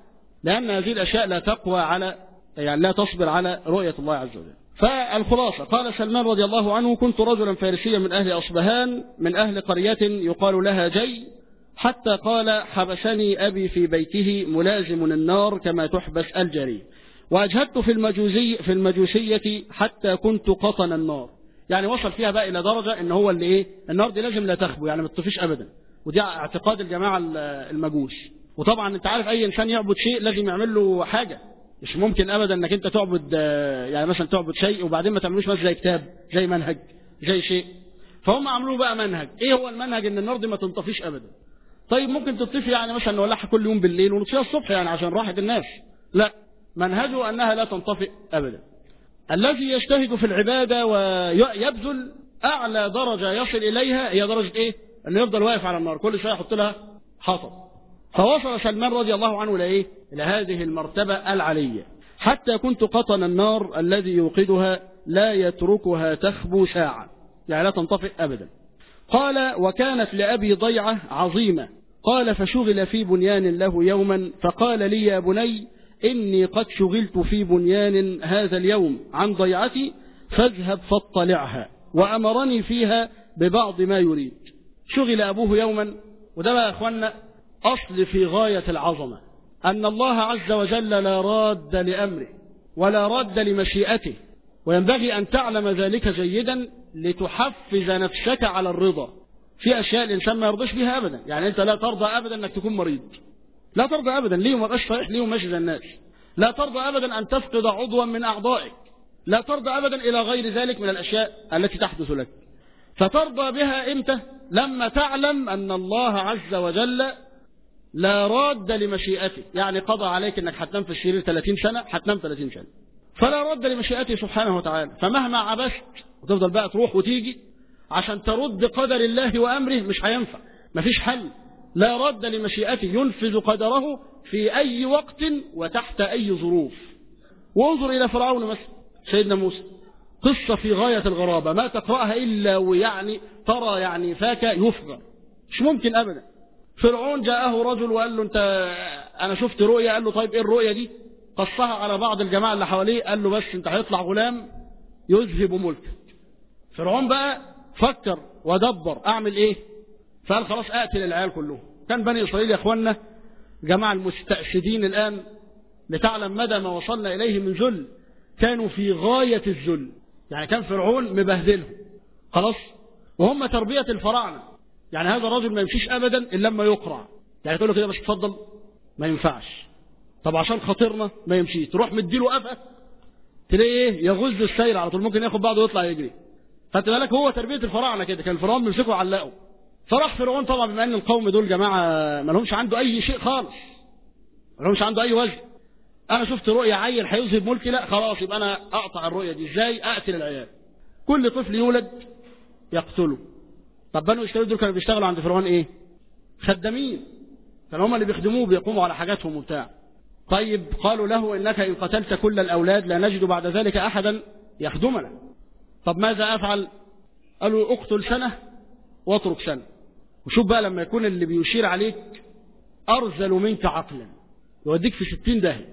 لأن هذه الأشياء لا تقوى على يعني لا تصبر على رؤية الله عز وجل. فالخلاصة قال سلمان رضي الله عنه كنت رجلا فارسيا من أهل أصبهان من أهل قرية يقال لها جي حتى قال حبسني أبي في بيته ملازم النار كما تحبس الجري وأجهدت في المجوزي في المجوسية حتى كنت قطن النار. يعني وصل فيها بقى إلى درجة إن هو اللي إيه؟ النار دي لازم لا تخبو يعني ما تطفيش أبدا. ودي اعتقاد الجماعة المجوس. وطبعا أنت عارف أي إنسان يعبد شيء لازم يعمل له حاجة. مش ممكن أبدا إنك أنت تعبد يعني مثلا تعبد شيء وبعدين ما تعملوش مثلا زي كتاب زي منهج زي شيء. فهم عملوا بقى منهج. إيه هو المنهج؟ إن النار دي ما تنطفيش أبدا. طيب ممكن تطفي يعني مثلا نولعها كل يوم بالليل ونطفيها الصبح يعني عشان راحة الناس. لا منهجه أنها لا تنطفئ أبدا. الذي يجتهد في العبادة ويبذل أعلى درجة يصل إليها هي درجة إيه؟ أنه يفضل واقف على النار كل شوية يحط لها حطب فوصل سلمان رضي الله عنه إلى إيه؟ إلى هذه المرتبة العلية. حتى كنت قطن النار الذي يوقدها لا يتركها تخبو ساعة يعني لا تنطفئ أبدا. قال وكانت لأبي ضيعة عظيمة قال فشغل في بنيان له يوما فقال لي يا بني إني قد شغلت في بنيان هذا اليوم عن ضيعتي فاذهب فاطلعها وأمرني فيها ببعض ما يريد. شغل أبوه يوما وده بقى أخوانا أصل في غاية العظمة أن الله عز وجل لا راد لأمره ولا راد لمشيئته وينبغي أن تعلم ذلك جيدا لتحفز نفسك على الرضا في أشياء الإنسان ما يرضاش بها أبدا. يعني أنت لا ترضى أبدا أنك تكون مريض. لا ترضى أبدا ليه ما بقاش صحيح ليه ماشي زي الناس. لا ترضى أبدا أن تفقد عضوا من أعضائك. لا ترضى أبدا إلى غير ذلك من الأشياء التي تحدث لك. فترضى بها إمتى؟ لما تعلم أن الله عز وجل لا راد لمشيئته يعني قضى عليك أنك هتنام في السرير 30 سنة هتنام 30 سنة. فلا رد لمشيئته سبحانه وتعالى. فمهما عبست وتفضل بقى تروح وتيجي عشان ترد قدر الله وأمره مش هينفع. مفيش حل. لا رد لمشيئته ينفذ قدره في أي وقت وتحت أي ظروف. وانظر إلى فرعون مثلا سيدنا موسى. قصة في غاية الغرابة ما تقرأها إلا ويعني ترى يعني فاك يفغر مش ممكن أبدا. فرعون جاءه رجل وقال له أنت أنا شفت رؤية قال له طيب إيه الرؤية دي؟ قصها على بعض الجماعة اللي حواليه قال له بس أنت هيطلع غلام يذهب ملكك. فرعون بقى فكر ودبر أعمل إيه؟ فقال خلاص أقتل العيال كلهم. كان بني إسرائيل يا أخوانا جماعة المستأسدين الآن لتعلم مدى ما وصلنا إليه من ذل. كانوا في غاية الذل. يعني كان فرعون مبهدلهم خلاص؟ وهم تربية الفراعنة. يعني هذا الرجل ما يمشيش أبدا إلا لما يقرع يعني تقول له كده بس اتفضل ما ينفعش. طب عشان خاطرنا ما يمشيش. تروح مديله قفا تلاقي إيه؟ يغز السير على طول. ممكن ياخد بعضه ويطلع يجري. خدت بالك؟ هو تربية الفراعنة كده. كان الفراعنه بيمسكوا ويعلقوا فراح فرعون طبعا بما إن القوم دول جماعة ما لهمش عنده أي شيء خالص. ما لهمش عنده أي وزن أنا شفت رؤيا عيل هيذهب ملكي لا خلاص يبقى أنا أقطع الرؤيا دي. إزاي؟ أقتل العيال. كل طفل يولد يقتله. طب بنو إسرائيل دول كانوا بيشتغلوا عند فرعون إيه؟ خدامين. كانوا هم اللي بيخدموه بيقوموا على حاجاتهم وبتاع. طيب قالوا له إنك إن قتلت كل الأولاد لا نجد بعد ذلك احدا يخدمنا. طب ماذا أفعل؟ قالوا اقتل سنة واترك سنة. وشوف بقى لما يكون اللي بيشير عليك ارذل منك عقلا. يوديك في ستين داهية.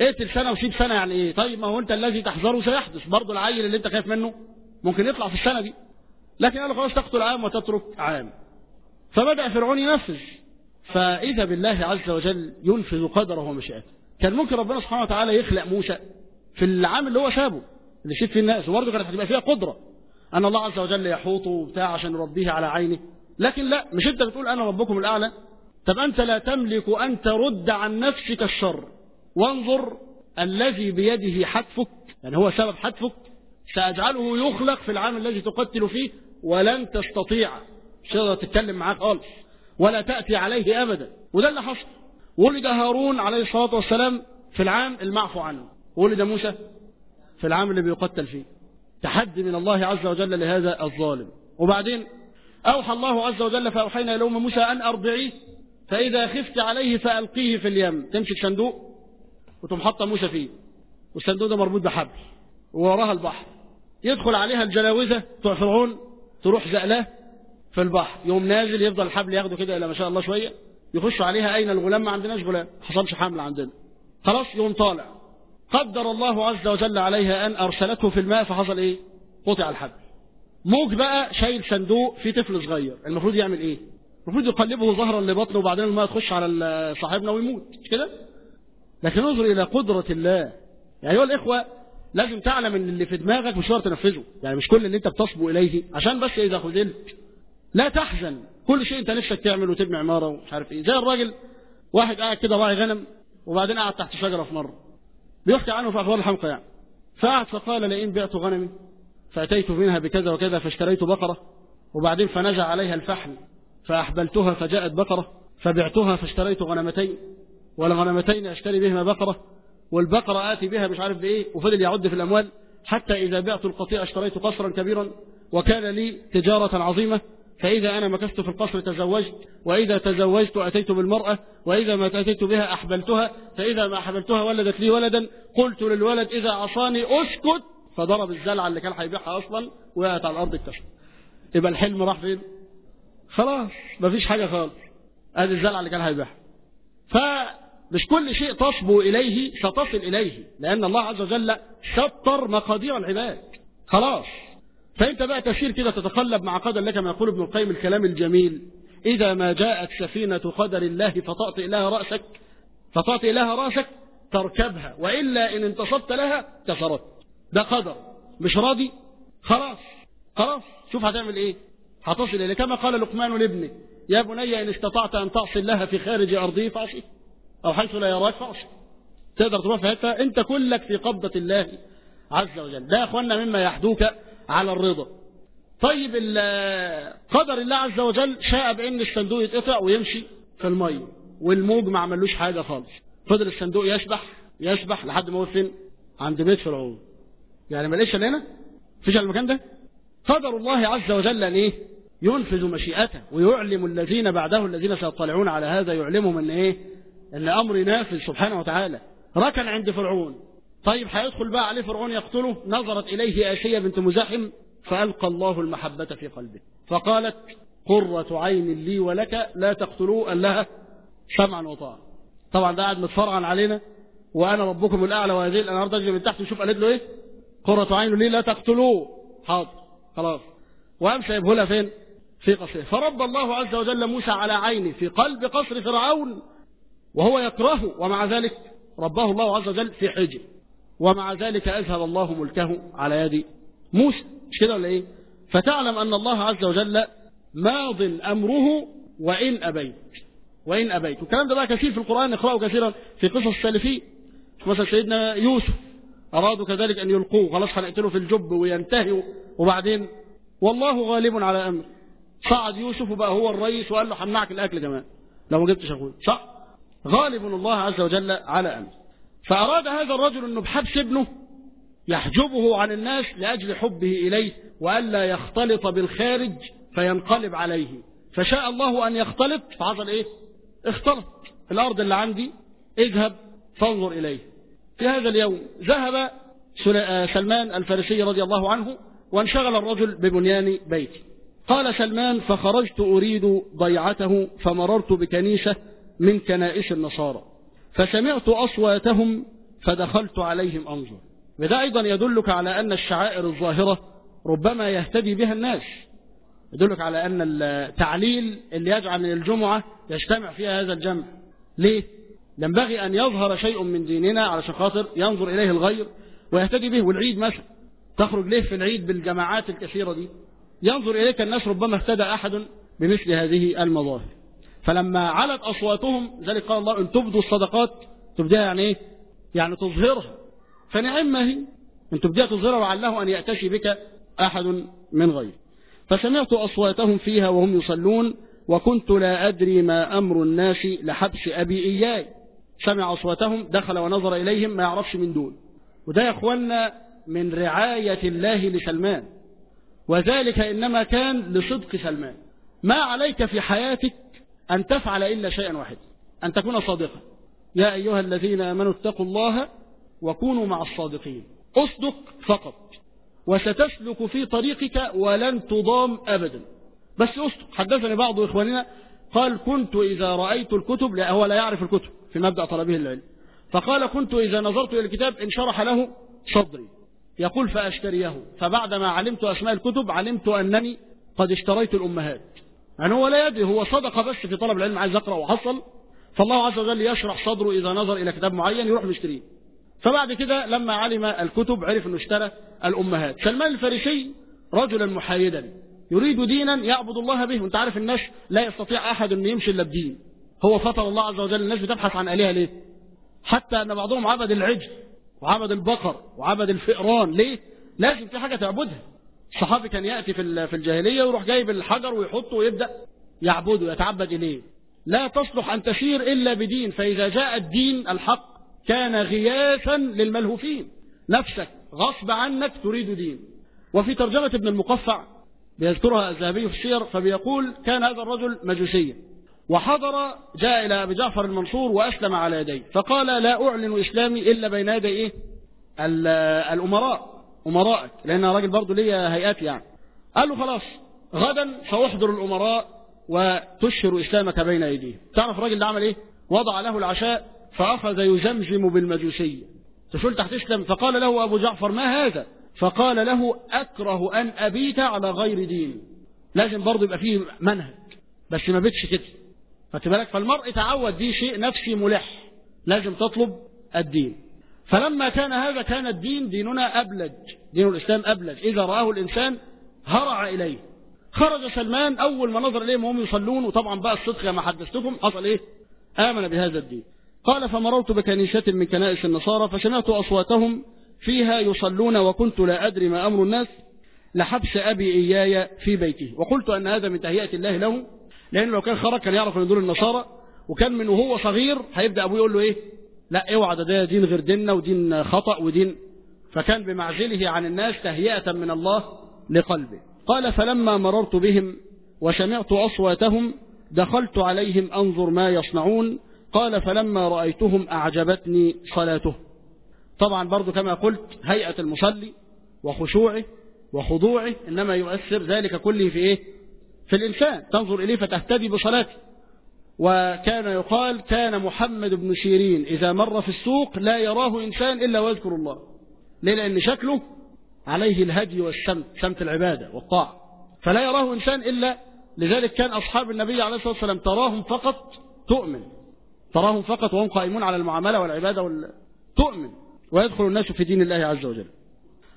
اقتل سنة وسيب سنة يعني إيه؟ طيب ما هو أنت الذي تحذره سيحدث. برضه العيل اللي أنت خايف منه ممكن يطلع في السنة دي. لكن قالوا خلاص تقتل عام وتترك عام. فبدأ فرعون ينفذ. فإذا بالله عز وجل ينفذ قدره ومشيئته. كان ممكن ربنا سبحانه وتعالى يخلق موسى في العام اللي هو سابه اللي شاف فيه الناس. وبرضه كانت هتبقى فيها قدرة. أن الله عز وجل يحوطه وبتاع عشان يربيه على عينه. لكن لا مش انت بتقول أنا ربكم الأعلى؟ طب أنت لا تملك أن ترد عن نفسك الشر. وانظر الذي بيده حتفك يعني هو سبب حتفك سأجعله يخلق في العام الذي تقتل فيه ولن تستطيع. مش تقدر تتكلم معاه خالص ولا تأتي عليه أبدا. وده اللي حصل. ولد هارون عليه الصلاة والسلام في العام المعفو عنه. ولد موسى في العام اللي بيقتل فيه. تحدي من الله عز وجل لهذا الظالم. وبعدين أوحى الله عز وجل فأوحينا إلى أم موسى أن أرضعيه فإذا خفت عليه فألقيه في اليم. تمسك صندوق وتقوم حاطة موسى فيه. والصندوق ده مربوط بحبل ووراها البحر. يدخل عليها الجلاوزة بتوع فرعون تروح زقلاه في البحر. يوم نازل يفضل الحبل ياخده كده إلى ما شاء الله شوية يخشوا عليها أين الغلام؟ ما عندناش غلام. حصلش حمل عندنا. خلاص يوم طالع. قدر الله عز وجل عليها أن أرسلته في الماء فحصل إيه؟ قطع الحبل. موج بقى شايل صندوق فيه طفل صغير. المفروض يعمل إيه؟ المفروض يقلبه ظهرا لبطنه وبعدين الماء تخش على صاحبنا ويموت. كده؟ لكن انظر إلى قدرة الله. يعني أيها الإخوة لازم تعلم إن اللي في دماغك مش هتقدر تنفذه. يعني مش كل اللي أنت بتصبو إليه. عشان بس إذا خذلت لا تحزن. كل شيء أنت نفسك تعمله وتبني عمارة ومش عارف إيه. زي الراجل واحد قاعد كده راعي غنم وبعدين قعد تحت شجرة في مرة. بيحكي عنه في أخبار الحمقى يعني. فقعد فقال لئن بعت غنمي فأتيت منها بكذا وكذا فاشتريت بقرة وبعدين فنزع عليها الفحل فأحبلتها فجاءت بقرة فبعتها فاشتريت غنمتين والغنمتين أشتري بهما بقرة والبقرة آتي بها مش عارف بإيه وفضل يعد في الأموال حتى إذا بعت القطيع اشتريت قصرا كبيرا وكان لي تجارة عظيمة فإذا أنا مكثت في القصر تزوجت وإذا تزوجت أتيت بالمرأة وإذا ما أتيت بها أحبلتها فإذا ما أحبلتها ولدت لي ولدا قلت للولد إذا عصاني أسكت فضرب الزلعة اللي كان هيبيعها أصلا وقعت على الأرض اكتشف يبقى الحلم راح فين؟ خلاص مفيش حاجة خالص. أدي الزلع اللي كان هيبيعها. فمش كل شيء تصبو إليه ستصل إليه لأن الله عز وجل سطر مقادير العباد. خلاص. فأنت بقى تسير كده تتقلب مع قدر لك ما يقول ابن القيم الكلام الجميل إذا ما جاءت سفينة قدر الله فطأت إليها رأسك فطأت إليها رأسك تركبها وإلا إن انتصبت لها كسرت ده قدر. مش راضي؟ خلاص. خلاص. شوف هتعمل إيه. هتصل إليه. كما قال لقمان لابنه. يا بني إن استطعت أن تعصي الله في خارج ارضه فاعصي أو حيث لا يراك فاعصي تقدر تروح في أنت كلك في قبضة الله عز وجل. ده يا اخوانا مما يحدوك على الرضا. طيب قدر الله عز وجل شاء بأن الصندوق يتقطع ويمشي في المية. والموج ما عملوش حاجة خالص. فضل الصندوق يسبح يسبح لحد ما هو فين عند بيت فرعون. يعني ما لقيش هنا فيش المكان ده؟ قدر الله عز وجل إن إيه؟ ينفذ مشيئته ويعلم الذين بعده الذين سيطلعون على هذا يعلمهم إن إيه؟ إن أمر نافذ سبحانه وتعالى. ركن عند فرعون. طيب هيدخل بقى عليه فرعون يقتله؟ نظرت إليه آسية بنت مزاحم فألقى الله المحبة في قلبه. فقالت قرة عين لي ولك لا تقتلوه قال لها سمعا وطاعا طبعا ده قاعد متفرعا علينا وأنا ربكم الأعلى وهذه الأنهار تجري من تحت وشوف قالت له إيه؟ قرة عين لي لا تقتلوه. حاضر خلاص. وقام سايبه لها فين؟ في قصره فرب الله عز وجل موسى على عينه في قلب قصر فرعون وهو يكرهه ومع ذلك رباه الله عز وجل في حجر. ومع ذلك أذهب الله ملكه على يد موسى. مش كده ولا إيه؟ فتعلم أن الله عز وجل ماض أمره وإن أبيت. وإن أبيت. والكلام ده بقى كثير في القرآن نقرأه كثيرا في قصص السالفين مثلا سيدنا يوسف. أرادوا كذلك أن يلقوه. خلاص هنقتله في الجب وينتهي. وبعدين والله غالب على أمر. صعد يوسف وبقى هو الرئيس وقال له همنعك الأكل كمان. لو ما جبتش أخوي صح. غالب الله عز وجل على أمر. فأراد هذا الرجل أنه بحبس ابنه يحجبه عن الناس لأجل حبه إليه وألا يختلط بالخارج فينقلب عليه. فشاء الله أن يختلط فحصل إيه؟ اختلط. الأرض اللي عندي اذهب فانظر إليه. في هذا اليوم ذهب سلمان الفارسي رضي الله عنه وانشغل الرجل ببنيان بيتي قال سلمان فخرجت أريد ضيعته فمررت بكنيسة من كنائس النصارى فسمعت أصواتهم فدخلت عليهم أنظر. وده أيضا يدلك على أن الشعائر الظاهرة ربما يهتدي بها الناس. يدلك على أن التعليل اللي يجعل من الجمعة يجتمع فيها هذا الجمع. ليه؟ ينبغي أن يظهر شيء من ديننا علشان خاطر ينظر إليه الغير ويهتدي به والعيد مثلا. تخرج ليه في العيد بالجماعات الكثيرة دي؟ ينظر إليك الناس ربما اهتدى أحد بمثل هذه المظاهر. فلما علت أصواتهم ذلك قال الله إن تبدوا الصدقات تبديها يعني إيه؟ يعني تظهرها. فنعم هي إن تبديها تظهرها وعله أن يأتشي بك أحد من غير فسمعت أصواتهم فيها وهم يصلون وكنت لا أدري ما أمر الناس لحبس أبي إياي. سمع أصواتهم دخل ونظر إليهم ما يعرفش من دول. وده يا أخوانا من رعاية الله لسلمان. وذلك إنما كان لصدق سلمان. ما عليك في حياتك أن تفعل إلا شيئا واحدا أن تكون صادقا. يا أيها الذين آمنوا اتقوا الله وكونوا مع الصادقين. اصدق فقط. وستسلك في طريقك ولن تضام أبدا. بس اصدق. حدثني بعض إخواننا قال كنت إذا رأيت الكتب لا هو لا يعرف الكتب. في مبدأ طلبه العلم. فقال كنت إذا نظرت إلى الكتاب انشرح له صدري. يقول فأشتريه. فبعدما علمت أسماء الكتب علمت أنني قد اشتريت الأمهات. يعني هو لا يدري هو صدق بس في طلب العلم عايز يقرأ وحصل. فالله عز وجل يشرح صدره إذا نظر إلى كتاب معين يروح مشتريه. فبعد كده لما علم الكتب عرف أنه اشترى الأمهات. سلمان الفارسي رجلا محايدا يريد دينا يعبد الله به. وأنت عارف الناس لا يستطيع أحد أن يمشي إلا بدين. هو فطر الله عز وجل الناس بتبحث عن آلهة ليه؟ حتى أن بعضهم عبد العجل وعبد البقر وعبد الفئران ليه؟ لازم في حاجة تعبدها. الصحابي كان يأتي في في الجاهلية ويروح جايب الحجر ويحطه ويبدأ يعبده يتعبد إليه. لا تصلح أن تسير إلا بدين فإذا جاء الدين الحق كان غياثا للملهوفين. نفسك غصب عنك تريد دين. وفي ترجمة ابن المقفع بيذكرها الذهبي في السير فبيقول كان هذا الرجل مجوسيا. وحضر جاء إلى أبي جعفر المنصور وأسلم على يديه فقال لا أعلن إسلامي إلا بين يدي إيه؟ الأمراء أمرائك لأن راجل برضه ليا هيئات يعني. قال له خلاص غدا سأحضر الأمراء وتشهر إسلامك بين أيديهم تعرف الراجل ده عمل إيه؟ وضع له العشاء فأخذ يزمزم بالمجوسية. تقول تحت تسلم فقال له أبو جعفر ما هذا؟ فقال له أكره أن أبيت على غير دين. لازم برضه يبقى فيه منهج بس ما بيتش كده. خدت بالك؟ فالمرء تعود دي شيء نفسي ملح لازم تطلب الدين. فلما كان هذا كان الدين ديننا أبلج دين الإسلام أبلج. إذا رآه الإنسان هرع إليه. خرج سلمان أول ما نظر إليهم وهم يصلون وطبعا بقى الصدق كما حدثتكم حصل إيه؟ آمن بهذا الدين. قال فمررت بكنيسة من كنائس النصارى فسمعت أصواتهم فيها يصلون وكنت لا أدري ما أمر الناس لحبس أبي إياي في بيته. وقلت أن هذا من تهيئة الله له لأنه لو كان خرج كان يعرف أن دول النصارى وكان من وهو صغير هيبدأ أبوه يقول له إيه؟ لا اوعى ده, ده دين غير ديننا ودين خطأ ودين. فكان بمعزله عن الناس تهيئة من الله لقلبه. قال فلما مررت بهم وسمعت أصواتهم دخلت عليهم أنظر ما يصنعون. قال فلما رأيتهم أعجبتني صلاته. طبعا برضو كما قلت هيئة المصلي وخشوعه وخضوعه إنما يؤثر ذلك كله في إيه؟ في الإنسان تنظر إليه فتهتدي بصلاته. وكان يقال كان محمد بن سيرين إذا مر في السوق لا يراه إنسان إلا ويذكر الله. ليه؟ لأن شكله عليه الهدي والسمت سمت العبادة والطاعة. فلا يراه إنسان إلا لذلك كان أصحاب النبي عليه الصلاة والسلام تراهم فقط تؤمن. تراهم فقط وهم قائمون على المعاملة والعبادة وال... تؤمن. ويدخل الناس في دين الله عز وجل.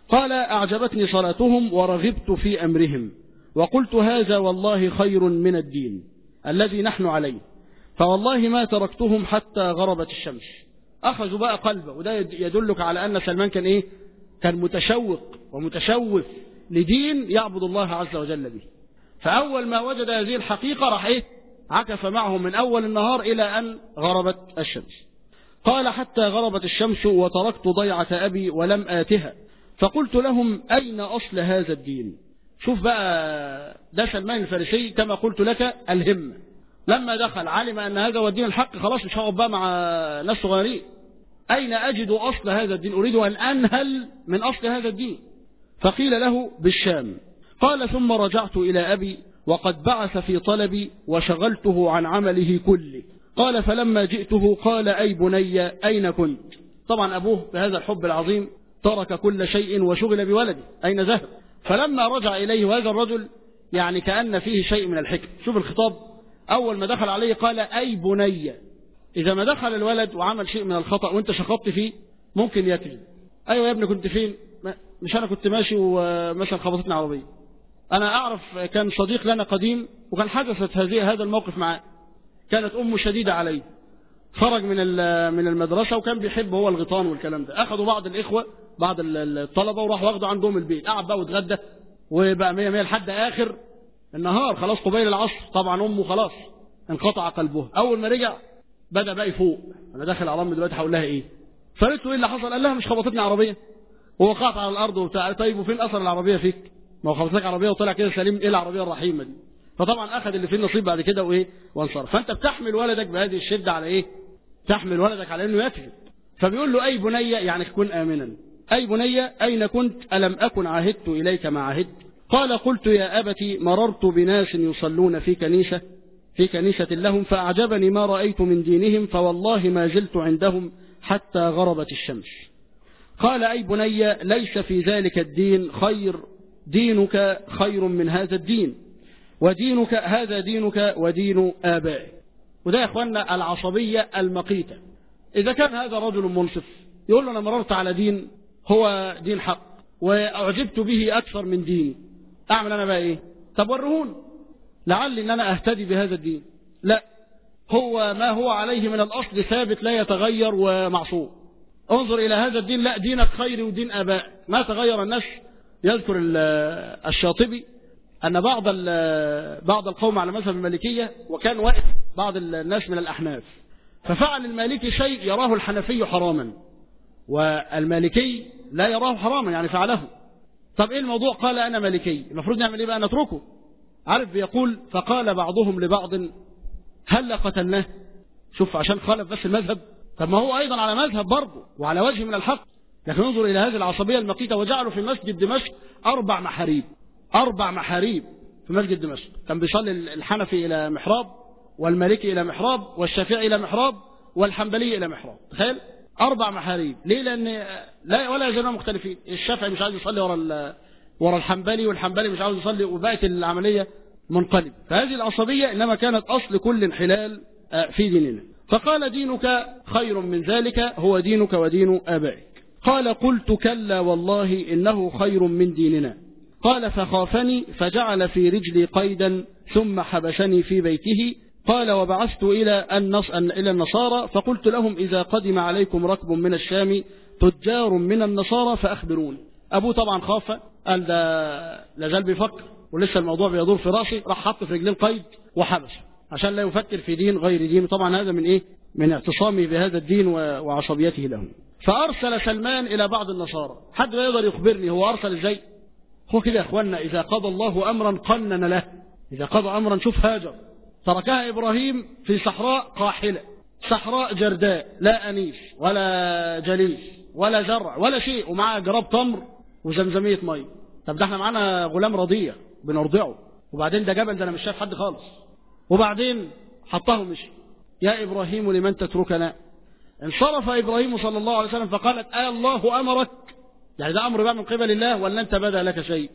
قال أعجبتني صلاتهم ورغبت في أمرهم. وقلت هذا والله خير من الدين الذي نحن عليه. فوالله ما تركتهم حتى غربت الشمس. أخذوا بقى قلبه وده يدلك على أن سلمان كان إيه؟ كان متشوق ومتشوف لدين يعبد الله عز وجل به. فأول ما وجد هذه الحقيقة راح إيه؟ عكف معهم من أول النهار إلى أن غربت الشمس. قال حتى غربت الشمس وتركت ضيعة أبي ولم آتها. فقلت لهم أين أصل هذا الدين؟ شوف بقى ده سلمان الفارسي كما قلت لك الهمة لما دخل علم أن هذا هو الدين الحق خلاص مش هقعد بقى مع ناس صغيرين. أين أجد أصل هذا الدين؟ أريد أن أنهل من أصل هذا الدين. فقيل له بالشام. قال ثم رجعت إلى أبي وقد بعث في طلبي وشغلته عن عمله كله. قال فلما جئته قال أي بني أين كنت؟ طبعا أبوه بهذا الحب العظيم ترك كل شيء وشغل بولده. أين ذهب؟ فلما رجع إليه هذا الرجل يعني كأن فيه شيء من الحكم. شوف الخطاب. أول ما دخل عليه قال أي بني إذا ما دخل الولد وعمل شيء من الخطأ وأنت شخطت فيه ممكن يكذب أيوة يا ابني كنت فين؟ مش أنا كنت ماشي ومثلا خبطتني عربية. أنا أعرف كان صديق لنا قديم وكان حدثت هذه هذا الموقف معاه. كانت أمه شديدة عليه. خرج من من المدرسة وكان بيحب هو الغيطان والكلام ده. أخذوا بعض الإخوة بعض الطلبة وراح واخده عندهم البيت. قعد بقى واتغدى وبقى مية مية لحد آخر النهار. خلاص قبيل العصر. طبعا أمه خلاص انقطع قلبه أول ما رجع بدأ بقى يفوق. أنا داخل على أمي دلوقتي هقول لها إيه؟ فقلت له إيه اللي حصل؟ قال لها مش خبطتني عربية. ووقعت على الأرض وبتاع. طيب وفين أثر العربية فيك؟ ما هو خبطتك عربية وطلع كده سليم. إيه العربية الرحيمة دي؟ فطبعا أخذ اللي فيه النصيب بعد كده وإيه؟ وانصرف. فأنت بتحمل ولدك بهذه الشدة على إيه؟ تحمل ولدك على إنه يكذب فبيقول له أي بني يعني كن آمنا. أي بني أين كنت؟ ألم أكن عهدت إليك ما عهدت؟ قال قلت يا أبتي مررت بناس يصلون في كنيسة في كنيسة لهم فأعجبني ما رأيت من دينهم فوالله ما زلت عندهم حتى غربت الشمس. قال أي بني ليس في ذلك الدين خير دينك خير من هذا الدين ودينك هذا دينك ودين آبائك. وده يا أخوانا العصبية المقيتة. إذا كان هذا رجل منصف يقول له أنا مررت على دين هو دين حق وأعجبت به أكثر من ديني أعمل أنا بقى إيه؟ طب ورهون. لعلي أن أنا أهتدي بهذا الدين. لا هو ما هو عليه من الأصل ثابت لا يتغير ومعصوم. انظر إلى هذا الدين. لا دينك خير ودين أباء. ما تغير الناس. يذكر الشاطبي أن بعض بعض القوم على مذهب المالكية وكان واقف بعض الناس من الأحناف. ففعل المالكي شيء يراه الحنفي حراما. والمالكي لا يراه حراما يعني فعله. طب إيه الموضوع؟ قال أنا مالكي. المفروض نعمل إيه بقى؟ نتركه. عارف بيقول فقال بعضهم لبعض هل قتلناه؟ شوف عشان خالف بس المذهب. طب ما هو أيضا على مذهب برضه وعلى وجه من الحق. لكن انظر إلى هذه العصبية المقيتة وجعلوا في مسجد دمشق أربع محاريب. أربع محاريب في مسجد دمشق. كان بيصلي الحنفي إلى محراب والمالكي إلى محراب والشافعي إلى محراب والحنبلي إلى محراب. تخيل؟ أربع محاريب. ليه؟ لأن لا ولا يزالون مختلفين. الشافعي مش عايز يصلي ورا ورا الحنبلي والحنبلي مش عاوز يصلي وبقت العملية منقلب فهذه العصبية إنما كانت أصل كل انحلال في ديننا. فقال دينك خير من ذلك هو دينك ودين آبائك. قال قلت كلا والله إنه خير من ديننا. قال فخافني فجعل في رجلي قيدا ثم حبسني في بيته قال وبعثت إلى إلى النصارى فقلت لهم إذا قدم عليكم ركب من الشام تجار من النصارى فأخبرون أبوه طبعا خاف قال ده لازال بيفكر ولسه الموضوع بيدور في رأسي راح حط في رجليه القيد وحبسه عشان لا يفكر في دين غير دينه. طبعا هذا من إيه؟ من اعتصامه بهذا الدين وعصبيته له. فأرسل سلمان إلى بعض النصارى. حد لا يقدر يخبرني هو أرسل إزاي؟ هو كده يا أخوانا إذا قضى الله أمرا قنن له. إذا قضى أمرا شوف هاجر. تركها إبراهيم في صحراء قاحلة صحراء جرداء لا أنيس ولا جليس ولا زرع ولا شيء ومعاه جراب تمر وزمزمية مية. طب ده إحنا معانا غلام رضيع بنرضعه. وبعدين ده جبل ده أنا مش شايف حد خالص. وبعدين حطه مشي. يا إبراهيم لمن تتركنا؟ انصرف إبراهيم صلى الله عليه وسلم فقالت آه الله أمرك؟ يعني ده أمر بقى من قبل الله ولا أنت بدا لك شيء؟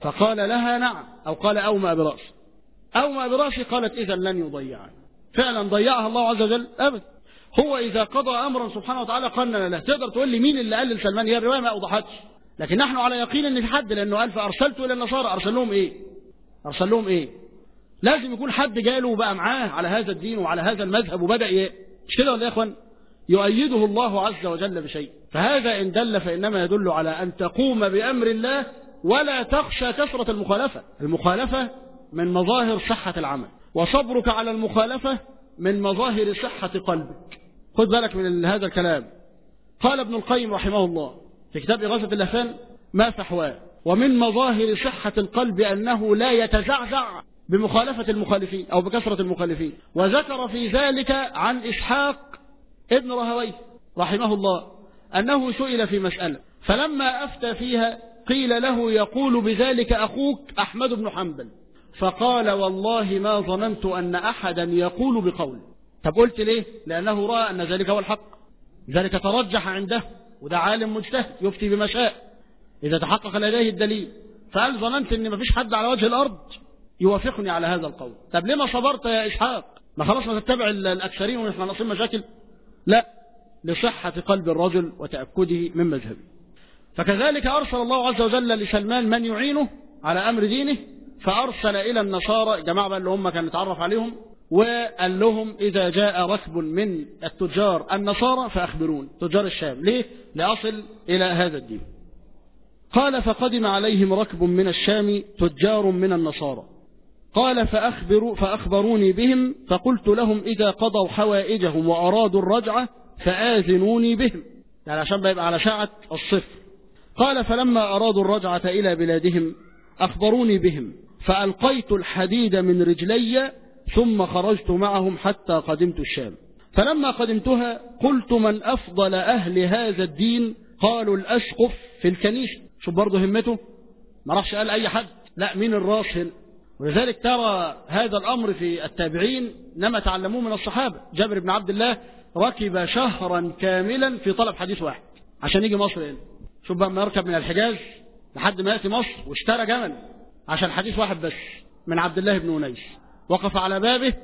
فقال لها نعم أو قال أومأ برأسي أومأ برأسي قالت إذا لن يضيعني فعلا ضيعها الله عز وجل أبدا هو إذا قضى أمرا سبحانه وتعالى قنن له تقدر تقول لي مين اللي قال لسلمان هي الرواية؟ ما أوضحتش. لكن نحن على يقين إن في حد لأنه قال فأرسلت إلى النصارى. أرسل لهم إيه؟ أرسل لهم إيه؟ لازم يكون حد جاله وبقى معاه على هذا الدين وعلى هذا المذهب وبدأ إيه مش كده ولا يا إخوان؟ يؤيده الله عز وجل بشيء. فهذا إن دل فإنما يدل على أن تقوم بأمر الله ولا تخشى كثرة المخالفة. المخالفة من مظاهر صحة العمل وصبرك على المخالفة من مظاهر صحة قلبك. خذ بالك من هذا الكلام. قال ابن القيم رحمه الله في كتاب إغاثة اللهفان ما فحواه؟ ومن مظاهر صحة القلب أنه لا يتزعزع بمخالفة المخالفين أو بكثرة المخالفين. وذكر في ذلك عن إسحاق ابن رهويه رحمه الله أنه سئل في مسألة فلما أفتى فيها قيل له يقول بذلك أخوك أحمد بن حنبل. فقال والله ما ظننت أن أحدا يقول بقول. طب قلت ليه؟ لأنه رأى أن ذلك هو الحق. ذلك ترجح عنده وده عالم مجتهد يفتي بما شاء. إذا تحقق لديه الدليل فهل ظننت أن مفيش حد على وجه الأرض يوافقني على هذا القول؟ طب لما صبرت يا إسحاق؟ ما خلاص ما تتبع الأكثرين ونحن ناقصين مشاكل. لا لصحة قلب الرجل وتأكده من مذهبه. فكذلك أرسل الله عز وجل لسلمان من يعينه على أمر دينه فأرسل إلى النصارى جماعة بقى اللي هم كان يتعرف عليهم وقال لهم إذا جاء ركب من التجار النصارى فأخبرون تجار الشام. ليه؟ لأصل إلى هذا الدين. قال فقدم عليهم ركب من الشام تجار من النصارى. قال فأخبروا فأخبروني بهم فقلت لهم إذا قضوا حوائجهم وأرادوا الرجعة فآذنوني بهم. يعني عشان بيبقى على شاعة الصفر. قال فلما أرادوا الرجعة إلى بلادهم أخبروني بهم. فألقيت الحديد من رجلي ثم خرجت معهم حتى قدمت الشام. فلما قدمتها قلت من أفضل أهل هذا الدين؟ قالوا الأسقف في الكنيسة. شوف برضه همته؟ ما راحش قال أي حد. لا مين الراس هنا ولذلك ترى هذا الأمر في التابعين لما تعلموه من الصحابة. جابر بن عبد الله ركب شهرا كاملا في طلب حديث واحد. عشان يجي مصر هنا. شوف بقى ما يركب من الحجاز لحد ما يأتي مصر واشترى جمل. عشان حديث واحد بس من عبد الله بن أنيس. وقف على بابه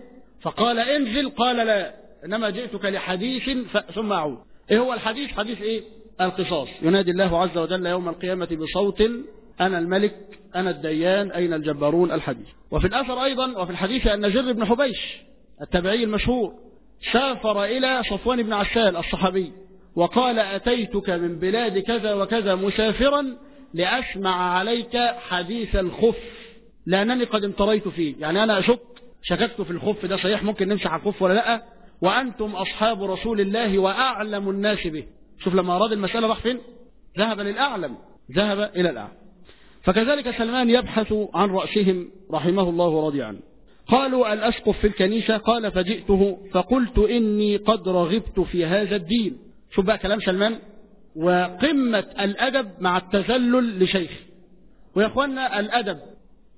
فقال انزل قال لا إنما جئتك لحديث ثم أعود. إيه هو الحديث؟ حديث إيه؟ القصاص. ينادي الله عز وجل يوم القيامة بصوت أنا الملك أنا الديان أين الجبارون؟ الحديث. وفي الأثر أيضا وفي الحديث أن جر بن حبيش التابعي المشهور سافر إلى صفوان بن عسال الصحابي وقال أتيتك من بلاد كذا وكذا مسافرا لأسمع عليك حديث الخف لأنني قد امتريت فيه. يعني أنا أشك شككت في الخف ده صحيح ممكن نمسح على الخف ولا لأ؟ وأنتم أصحاب رسول الله وأعلم الناس به. شوف لما أراد المسألة راح فين؟ ذهب للأعلم ذهب إلى الأعلم. فكذلك سلمان يبحث عن رأسهم رحمه الله ورضي عنه قالوا الأسقف في الكنيسة؟ قال فجئته فقلت إني قد رغبت في هذا الدين. شوف بقى كلام سلمان. وقمة الأدب مع التذلل لشيخ. ويا أخوانا الأدب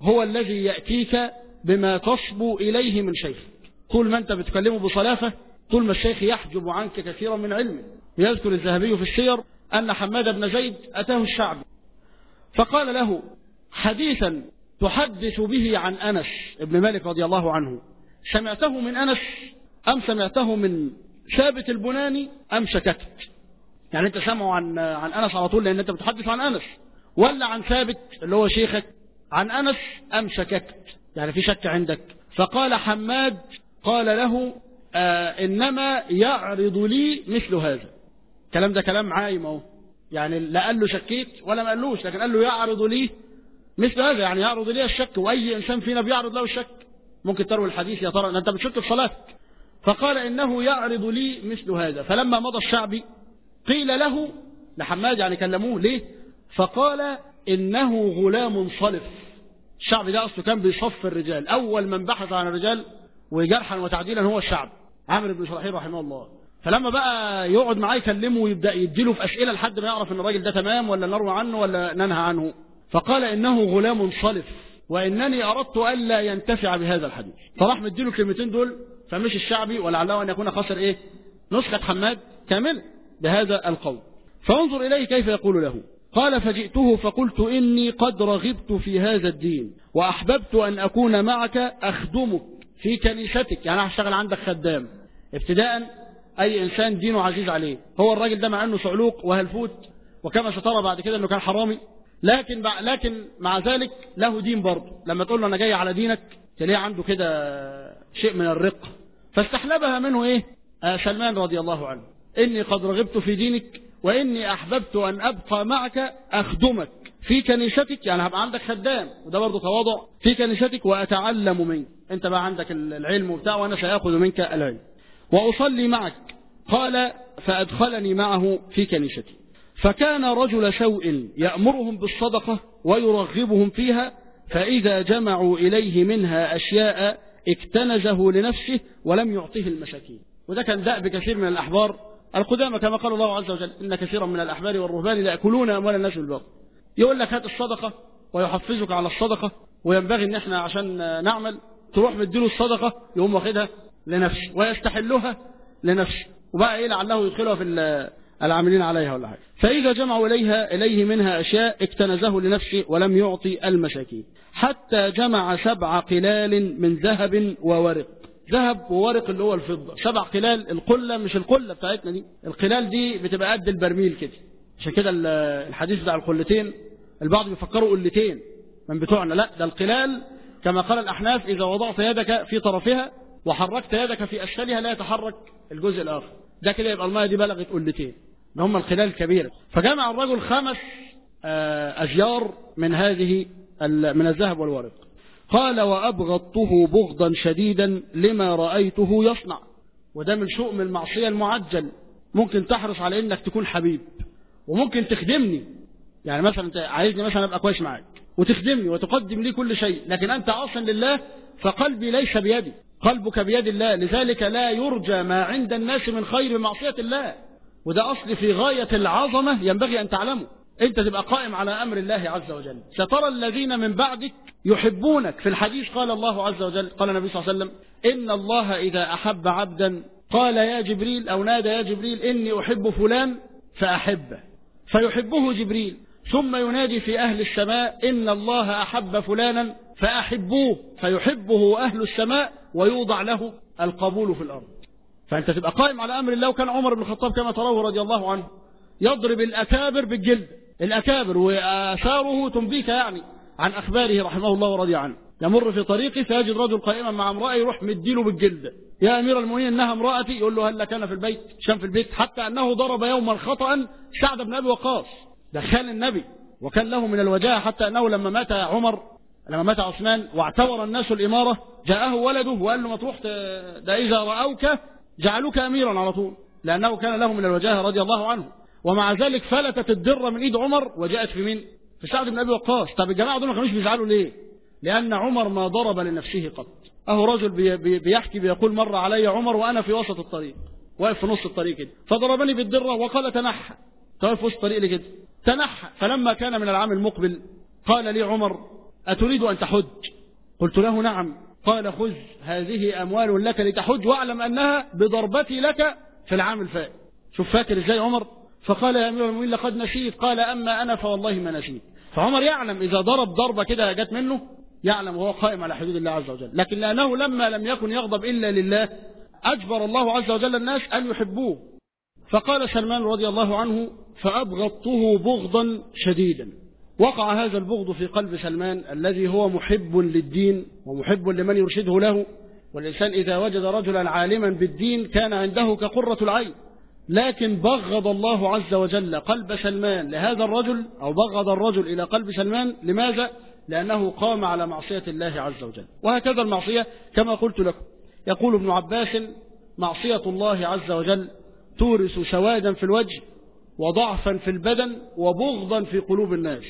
هو الذي يأتيك بما تصبو إليه من شيخ. طول ما أنت بتكلمه بصلافة طول ما الشيخ يحجب عنك كثيرا من علمه يذكر الذهبي في السير أن حماد بن زيد أتاه الشعب. فقال له حديثا تحدث به عن أنس ابن مالك رضي الله عنه سمعته من أنس أم سمعته من ثابت البناني أم شككت؟ يعني أنت سمعه عن عن أنس على طول لأن أنت بتحدث عن أنس. ولا عن ثابت اللي هو شيخك عن أنس أم شككت؟ يعني في شك عندك. فقال حماد قال له آه إنما يعرض لي مثل هذا. الكلام ده كلام عايم أهو. يعني لا قال له شكيت ولا ما قالوش لكن قال له يعرض لي مثل هذا. يعني يعرض لي الشك وأي إنسان فينا بيعرض له الشك. ممكن تروي الحديث يا ترى أنت بتشك في صلاتك. فقال إنه يعرض لي مثل هذا. فلما مضى الشعبي قيل له لحماد يعني كلموه ليه؟ فقال إنه غلام صلف. الشعب ده أصله كان بيصف الرجال. أول من بحث عن الرجال وجرحا وتعديلا هو الشعب. عامر بن شرحيل رحمه الله. فلما بقى يقعد معاه يكلمه ويبدأ يديله في أسئلة لحد ما يعرف إن الراجل ده تمام ولا نروي عنه ولا ننهى عنه. فقال إنه غلام صلف وإنني أردت الا ينتفع بهذا الحديث. فراح مديله الكلمتين دول فمش الشعبي ولعله أن يكون خسر إيه؟ نسخة حماد كاملة. بهذا القول. فانظر إليه كيف يقول له. قال فجئته فقلت إني قد رغبت في هذا الدين وأحببت أن أكون معك أخدمك في كنيستك. يعني هشتغل عندك خدام. ابتداء أي إنسان دينه عزيز عليه. هو الراجل ده مع إنه صعلوق وهلفوت وكما سترى بعد كده إنه كان حرامي. لكن لكن مع ذلك له دين برضه. لما تقول له أنا جاي على دينك تلاقيه عنده كده شيء من الرقه فاستحلبها منه إيه؟ آه سلمان رضي الله عنه. إني قد رغبت في دينك وإني أحببت أن أبقى معك أخدمك في كنيستك. يعني هبقى عندك خدام وده برضه تواضع في كنيستك وأتعلم منك. أنت بقى عندك العلم وبتاع وأنا سآخذ منك العلم. وأصلي معك. قال فأدخلني معه في كنيستي. فكان رجل سوء يأمرهم بالصدقة ويرغبهم فيها فإذا جمعوا إليه منها أشياء اكتنزه لنفسه ولم يعطه المساكين. وده كان دأب كثير من الأحبار. القدامى كما قال الله عز وجل إن كثيرا من الأحبار والرهبان ليأكلون أموال الناس بالباطل. يقول لك هات الصدقة ويحفزك على الصدقة وينبغي إن إحنا عشان نعمل تروح مديله الصدقة يقوم واخدها لنفسه ويستحلها لنفسه. وبقى إيه لعله يدخلها في العاملين عليها ولا حاجة. فإذا جمعوا اليها إليه منها أشياء اكتنزه لنفسه ولم يعطي المساكين حتى جمع سبع قلال من ذهب وورق. ذهب وورق اللي هو الفضة. سبع قلال القلة مش القلة بتاعتنا دي. القلال دي بتبقى قد البرميل كده. عشان كده الحديث بتاع القلتين البعض بيفكروا قلتين من بتوعنا. لا ده القلال كما قال الأحناف إذا وضعت يدك في طرفها وحركت يدك في اسفلها لا يتحرك الجزء الآخر. ده كده يبقى الميه دي بلغت قلتين. اللي هم الخلال الكبيره فجمع الرجل خمس أشجار من هذه من الذهب والورق. قال وابغضته بغضا شديدا لما رأيته يصنع. وده من شؤم المعصية المعجل. ممكن تحرص على إنك تكون حبيب. وممكن تخدمني. يعني مثلا أنت عايزني مثلا أبقى كويس معاك. وتخدمني وتقدم لي كل شيء. لكن أنت عاص لله فقلبي ليس بيدي. قلبك بيد الله. لذلك لا يرجى ما عند الناس من خير بمعصية الله. وده أصل في غاية العظمة ينبغي أن تعلمه. أنت تبقى قائم على أمر الله عز وجل. سترى الذين من بعدك يحبونك. في الحديث قال الله عز وجل قال النبي صلى الله عليه وسلم إن الله إذا أحب عبدا قال يا جبريل أو نادى يا جبريل إني أحب فلان فأحبه. فيحبه جبريل ثم ينادي في أهل السماء إن الله أحب فلانا فأحبوه. فيحبه أهل السماء ويوضع له القبول في الأرض. فأنت تبقى قائم على أمر الله وكان عمر بن الخطاب كما تراه رضي الله عنه يضرب الأكابر بالجلد. الأكابر وآثاره تنبيك يعني عن أخباره رحمه الله ورضي عنه. يمر في طريقه فيجد رجل قائما مع امرأة يروح مديله بالجلد. يا أمير المؤمنين إنها امرأتي؟ يقول له هل كان في البيت؟ شام في البيت؟ حتى أنه ضرب يوما خطأ سعد بن أبي وقاص ده النبي وكان له من الوجاهة حتى أنه لما مات عمر لما مات عثمان واعتبر الناس الإمارة جاءه ولده وقال له ما تروح ده إذا رأوك جعلوك أميرا على طول. لأنه كان له من الوجاهة رضي الله عنه. ومع ذلك فلتت الدرة من إيد عمر وجاءت في مين؟ في سعد بن أبي وقاص. طب الجماعة دول ما كانوش بيزعلوا ليه؟ لأن عمر ما ضرب لنفسه قط. أهو رجل بي بي بيحكي بيقول مر علي عمر وأنا في وسط الطريق واقف في نص الطريق كده. فضربني بالدرة وقال تنحى واقف في وسط الطريق كده؟ تنحى فلما كان من العام المقبل قال لي عمر أتريد أن تحج؟ قلت له نعم. قال خذ هذه أموال لك لتحج واعلم أنها بضربتي لك في العام الفائت. شوف فاكر إزاي عمر؟ فقال يا أمير المؤمنين لقد نسيت. قال أما أنا فوالله ما نسيت. فعمر يعلم إذا ضرب ضربة كده جت منه يعلم وهو قائم على حدود الله عز وجل. لكن لأنه لما لم يكن يغضب إلا لله أجبر الله عز وجل الناس أن يحبوه. فقال سلمان رضي الله عنه فأبغضته بغضا شديدا. وقع هذا البغض في قلب سلمان الذي هو محب للدين ومحب لمن يرشده له. والإنسان إذا وجد رجلا عالما بالدين كان عنده كقرة العين. لكن بغض الله عز وجل قلب سلمان لهذا الرجل أو بغض الرجل إلى قلب سلمان لماذا؟ لأنه قام على معصية الله عز وجل. وهكذا المعصية كما قلت لكم. يقول ابن عباس معصية الله عز وجل تورث سوادا في الوجه وضعفا في البدن وبغضا في قلوب الناس.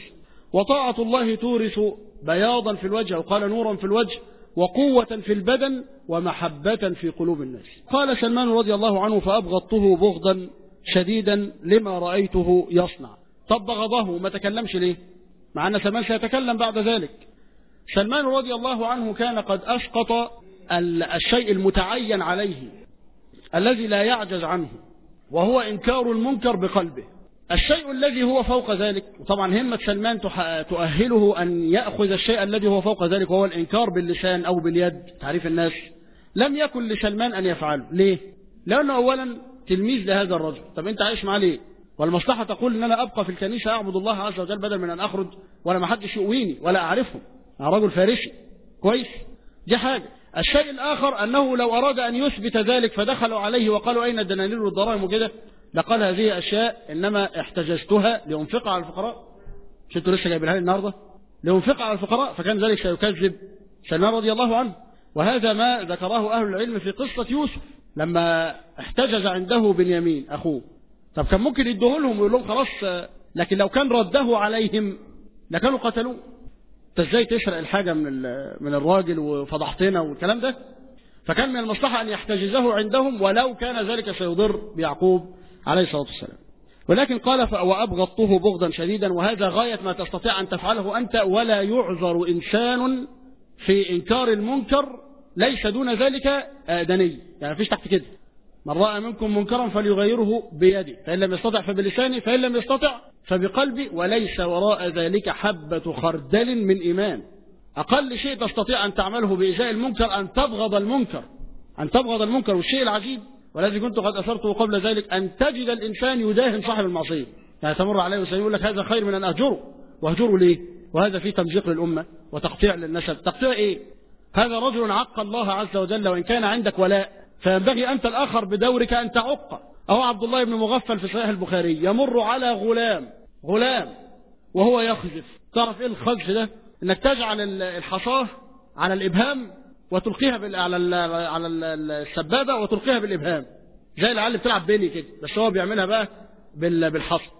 وطاعة الله تورث بياضا في الوجه أو قال نورا في الوجه وقوة في البدن ومحبة في قلوب الناس. قال سلمان رضي الله عنه فأبغضته بغضا شديدا لما رأيته يصنع. طب بغضه ما تكلمش ليه؟ مع أن سلمان سيتكلم بعد ذلك. سلمان رضي الله عنه كان قد أسقط الشيء المتعين عليه الذي لا يعجز عنه وهو إنكار المنكر بقلبه. الشيء الذي هو فوق ذلك طبعا همة سلمان تؤهله أن يأخذ الشيء الذي هو فوق ذلك وهو الإنكار باللسان أو باليد. تعريف الناس لم يكن لسلمان أن يفعله. ليه؟ لأنه أولا تلميذ لهذا الرجل. طب أنت عايش معاه ليه؟ والمصلحة تقول أن أنا أبقى في الكنيسة أعبد الله عز وجل بدل من أن أخرج ولا ما حدش يؤويني ولا أعرفهم أنا رجل فارسي. كويس؟ دي حاجة. الشيء الآخر أنه لو أراد أن يثبت ذلك فدخلوا عليه وقالوا أين الدنانير والدراهم وكده. لقال هذه أشياء إنما احتجزتها لأنفقها على الفقراء. مش أنتوا لسه جايبينها لي النهارده؟ لأنفقها على الفقراء فكان ذلك سيكذب. سلمان رضي الله عنه. وهذا ما ذكره أهل العلم في قصة يوسف لما احتجز عنده بنيامين أخوه. طب كان ممكن يديه لهم ويقول لهم خلاص لكن لو كان رده عليهم لكانوا قتلوه. أنت إزاي تسرق الحاجة من من الراجل وفضحتنا والكلام ده؟ فكان من المصلحة أن يحتجزه عندهم ولو كان ذلك سيضر بيعقوب. عليه الصلاة والسلام. ولكن قال وأبغضته بغضا شديدا وهذا غاية ما تستطيع أن تفعله أنت ولا يعذر إنسان في إنكار المنكر ليس دون ذلك آدني يعني فيش تحت كده. من رأى منكم منكرا فليغيره بيده فإن لم يستطع فبلسانه فإن لم يستطع فبقلبه. وليس وراء ذلك حبة خردل من إيمان. أقل شيء تستطيع أن تعمله بإزاء المنكر أن تبغض المنكر. أن تبغض المنكر. والشيء العجيب والذي كنت قد أثرته قبل ذلك أن تجد الإنسان يداهن صاحب المعصية. يعني تمر عليه وسلم يقول لك هذا خير من أن أهجره. وأهجره ليه؟ وهذا فيه تمزيق للأمة وتقطيع للنسب. تقطيع إيه؟ هذا رجل عق الله عز وجل وإن كان عندك ولاء فينبغي أنت الآخر بدورك أن تعق. أهو عبد الله بن مغفل في صحيح البخاري يمر على غلام غلام وهو يخذف تعرف إيه الخذف ده؟ إنك تجعل الحصاة على الإبهام وتلقيها. على. على السبابة وتلقيها بالإبهام. زي العيال اللي بتلعب بيلي كده. بس هو بيعملها بقى بال... بالحصى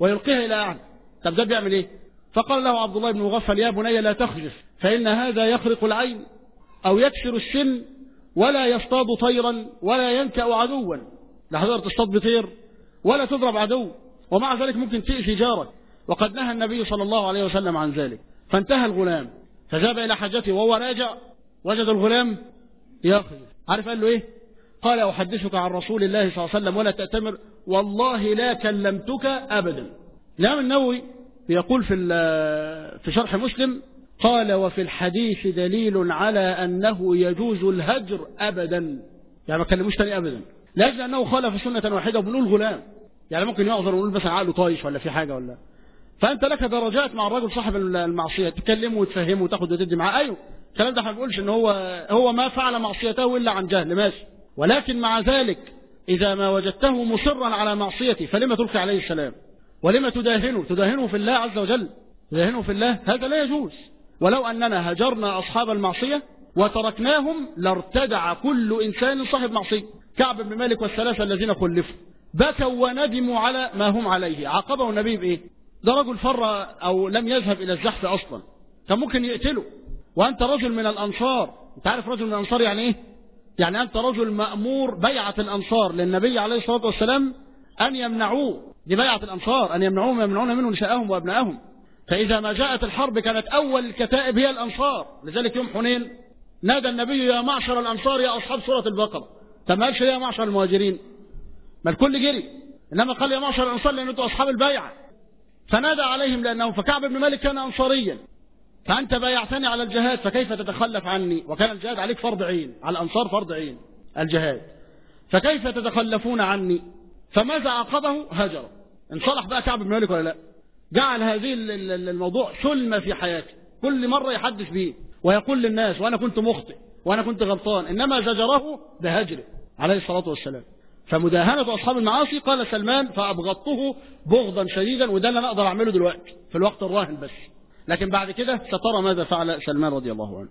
ويلقيها إلى أعلى. طب ده بيعمل إيه؟ فقال له عبد الله بن مغفل يا بني لا تخجف فإن هذا يخرق العين أو يكسر السن ولا يصطاد طيرا ولا ينكأ عدوا. لا حضر تصطاد بطير ولا تضرب عدو. ومع ذلك ممكن تأذي جارك وقد نهى النبي صلى الله عليه وسلم عن ذلك. فانتهى الغلام. فذهب إلى حاجته وهو راجع. وجد الغلام ياخذ عارف قال له إيه؟ قال أحدثك عن رسول الله صلى الله عليه وسلم ولا تأتمر. والله لا كلمتك أبدا. الإمام النووي يقول في في شرح مسلم قال وفي الحديث دليل على أنه يجوز الهجر أبدا. يعني ما كلموش تاني أبدا. لأجل أنه خالف سنة واحدة وبنقول غلام يعني ممكن يعذر ونقول مثلا عقله طايش ولا في حاجة ولا. فأنت لك درجات مع الرجل صاحب المعصية. تكلمه وتفهمه وتاخد وتدي معاه. أيوه. الكلام ده إحنا ما بنقولش إن هو هو ما فعل معصيته إلا عن جهل ماشي. ولكن مع ذلك إذا ما وجدته مصرا على معصيتي فلما تلقي عليه السلام؟ ولما تداهنه؟ تداهنه في الله عز وجل. تداهنه في الله؟ هذا لا يجوز. ولو أننا هجرنا أصحاب المعصية وتركناهم لارتدع كل إنسان صاحب معصية. كعب بن مالك والثلاثة الذين خلفوا. بكوا وندموا على ما هم عليه. عاقبه النبي بإيه؟ ده رجل فر أو لم يذهب إلى الزحف أصلا. كان ممكن يقتله. وأنت رجل من الأنصار. أنت عارف رجل من الأنصار يعني إيه؟ يعني أنت رجل مأمور بيعة الأنصار للنبي عليه الصلاة والسلام أن يمنعوه. دي بيعة الأنصار أن يمنعوهم يمنعون منه نساءهم وأبنائهم. فإذا ما جاءت الحرب كانت أول الكتائب هي الأنصار. لذلك يوم حنين نادى النبي يا معشر الأنصار يا أصحاب سورة البقرة. طب ما قالش يا معشر المهاجرين؟ ما الكل جري. إنما قال يا معشر الأنصار لأن أنتم أصحاب البيعة. فنادى عليهم لأنهم فكعب بن مالك كان أنصاريا. فأنت بايعتني على الجهاد فكيف تتخلف عني؟ وكان الجهاد عليك فرض عين على الأنصار فرض عين الجهاد. فكيف تتخلفون عني؟ فماذا عقبه هجر. انصلح بقى كعب بن مالك ولا لا؟ جعل هذه الموضوع سلمة في حياته كل مرة يحدث به ويقول للناس وأنا كنت مخطئ وأنا كنت غلطان إنما زجره بهجره عليه الصلاة والسلام. فمداهنة أصحاب المعاصي قال سلمان فأبغضته بغضا شديدا وده اللي أنا أقدر أعمله دلوقتي في الوقت الراهن بس. لكن بعد كده سترى ماذا فعل سلمان رضي الله عنه؟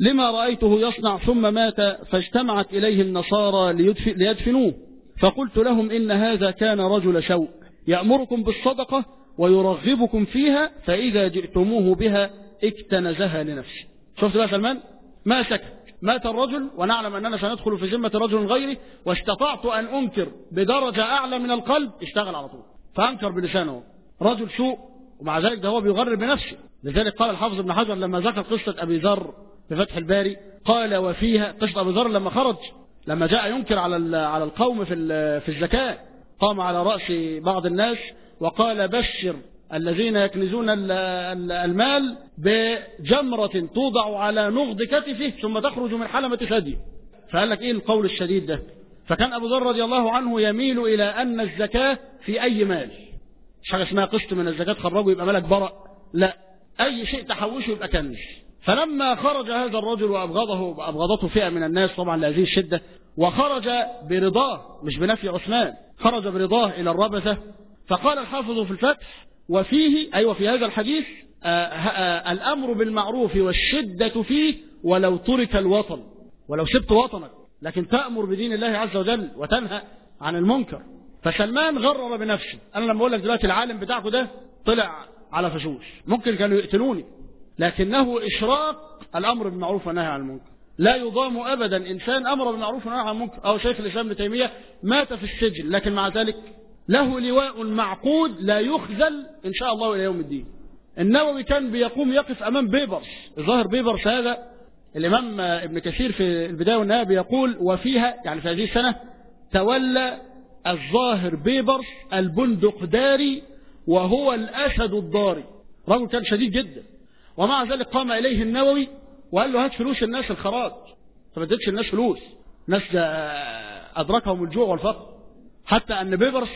لما رأيته يصنع ثم مات فاجتمعت إليه النصارى ليدفنوه. فقلت لهم إن هذا كان رجل شوء. يأمركم بالصدقة ويرغبكم فيها فإذا جئتموه بها اكتنزها لنفسه. شفت بقى سلمان؟ ما سكت مات الرجل ونعلم أننا سندخل في ذمة رجل غيري واستطعت أن أنكر بدرجة أعلى من القلب اشتغل على طول. فأنكر بلسانه. رجل سوء ومع ذلك ده هو بيغرر بنفسه لذلك قال الحافظ ابن حجر لما ذكر قصة أبي ذر في فتح الباري قال وفيها قصة أبي ذر لما خرج لما جاء ينكر على على القوم في في الزكاة قام على رأس بعض الناس وقال بشر الذين يكنزون المال بجمرة توضع على نغض كتفه ثم تخرج من حلمة ثديه فقال لك إيه القول الشديد ده؟ فكان أبو ذر رضي الله عنه يميل إلى أن الزكاة في أي مال. مش حاجة اسمها قسط من الزكاة خرجه يبقى مالك برأ لا. أي شيء تحوشه يبقى كنز فلما خرج هذا الرجل وأبغضه ابغضته فئة من الناس طبعا لهذه الشدة وخرج برضاه مش بنفي عثمان خرج برضاه إلى الربثة فقال الحافظ في الفتح وفيه أيوة في هذا الحديث آآ آآ الأمر بالمعروف والشدة فيه ولو ترك الوطن. ولو سبت وطنك. لكن تأمر بدين الله عز وجل وتنهى عن المنكر. فسلمان غرر بنفسه. أنا لما أقول لك دلوقتي العالم بتاعكم ده طلع على فشوش. ممكن كانوا يقتلوني لكنه إشراق الأمر بالمعروف والنهي عن المنكر. لا يضام أبدا إنسان أمر بالمعروف والنهي عن المنكر. أو شيخ الإسلام ابن تيمية مات في السجن لكن مع ذلك له لواء معقود لا يخذل إن شاء الله إلى يوم الدين. النووي كان بيقوم يقف أمام بيبرس. الظاهر بيبرس هذا الإمام ابن كثير في البداية والنهاية بيقول وفيها يعني في هذه السنة تولى الظاهر بيبرس البندقداري وهو الأسد الضاري. رجل كان شديد جدا. ومع ذلك قام إليه النووي وقال له هات فلوس الناس الخراج. فما ادتش الناس فلوس. ناس أدركهم الجوع والفقر. حتى أن بيبرس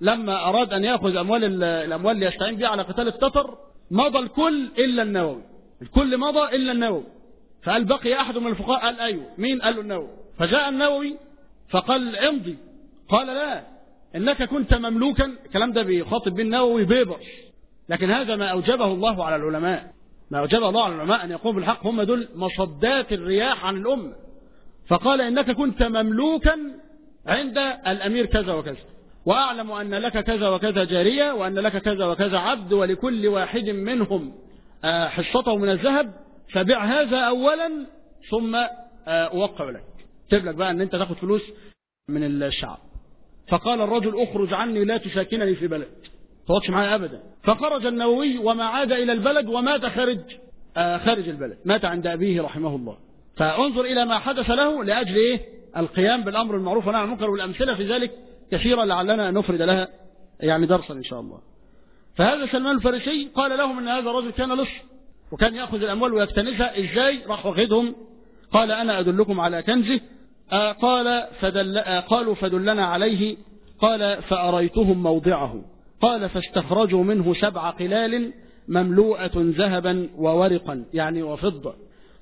لما أراد أن يأخذ أموال الأموال اللي يستعين بها على قتال التتر مضى الكل إلا النووي. الكل مضى إلا النووي. فقال بقي أحد من الفقهاء؟ قال أيوه. مين؟ قال له النووي. فجاء النووي فقال امضي. قال لا إنك كنت مملوكا. الكلام ده بيخاطب به النووي بيبرس لكن هذا ما أوجبه الله على العلماء. ما أوجب الله على العلماء أن يقوم بالحق هم دول مصدات الرياح عن الأمة. فقال إنك كنت مملوكا عند الأمير كذا وكذا. وأعلم أن لك كذا وكذا جارية وأن لك كذا وكذا عبد ولكل واحد منهم حصته من الذهب. فبع هذا أولا ثم أوقع لك. تب لك بقى أن أنت تاخد فلوس من الشعب. فقال الرجل اخرج عني لا تساكنني في بلد. تقعدش معايا أبدا. فخرج النووي وما عاد إلى البلد ومات خارج خارج البلد. مات عند أبيه رحمه الله. فانظر إلى ما حدث له لأجل إيه؟ القيام بالأمر المعروف والنهي عن المنكر والأمثلة في ذلك كثيرة لعلنا نفرد لها يعني درسا إن شاء الله. فهذا سلمان الفارسي قال لهم أن هذا الرجل كان لص وكان يأخذ الأموال ويكتنزها. إزاي؟ راح واخدهم قال أنا أدلكم على كنزه. آه قال فدل آه قالوا فدلنا عليه. قال فأريتهم موضعه. قال فاستخرجوا منه سبع قلال مملوءة ذهبا وورقا يعني وفضة.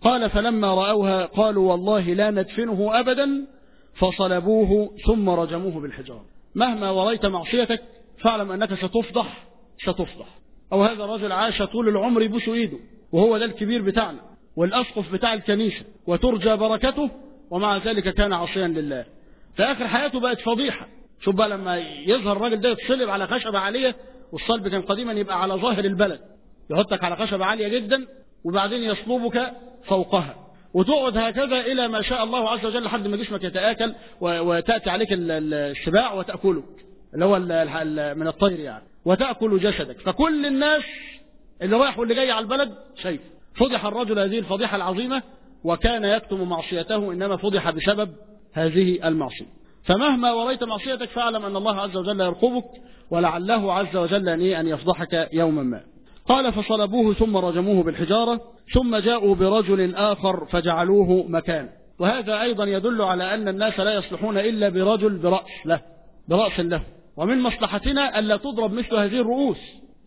قال فلما رأوها قالوا والله لا ندفنه أبدا. فصلبوه ثم رجموه بالحجارة. مهما وريت معصيتك فاعلم أنك ستفضح ستفضح. أو هذا الرجل عاش طول العمر يبوس إيده وهو ده الكبير بتاعنا والأسقف بتاع الكنيسة وترجى بركته ومع ذلك كان عصيا لله. في آخر حياته بقت فضيحة. شوف بقى لما يظهر الراجل ده يتصلب على خشبة عالية والصلب كان قديما يبقى على ظاهر البلد. يحطك على خشبة عالية جدا وبعدين يصلبك فوقها. وتقعد هكذا إلى ما شاء الله عز وجل لحد ما جسمك يتآكل وتأتي عليك السباع وتأكلك. اللي هو من الطير يعني. وتأكل جسدك. فكل الناس اللي رايح واللي جاي على البلد شايف. فضح الرجل هذه الفضيحة العظيمة وكان يكتم معصيته إنما فضح بسبب هذه المعصية. فمهما وريت معصيتك فاعلم أن الله عز وجل يرقبك ولعله عز وجل أن يفضحك يوما ما. قال فصلبوه ثم رجموه بالحجارة ثم جاءوا برجل آخر فجعلوه مكانه وهذا أيضا يدل على أن الناس لا يصلحون إلا برجل برأس له برأس له. ومن مصلحتنا ألا تضرب مثل هذه الرؤوس.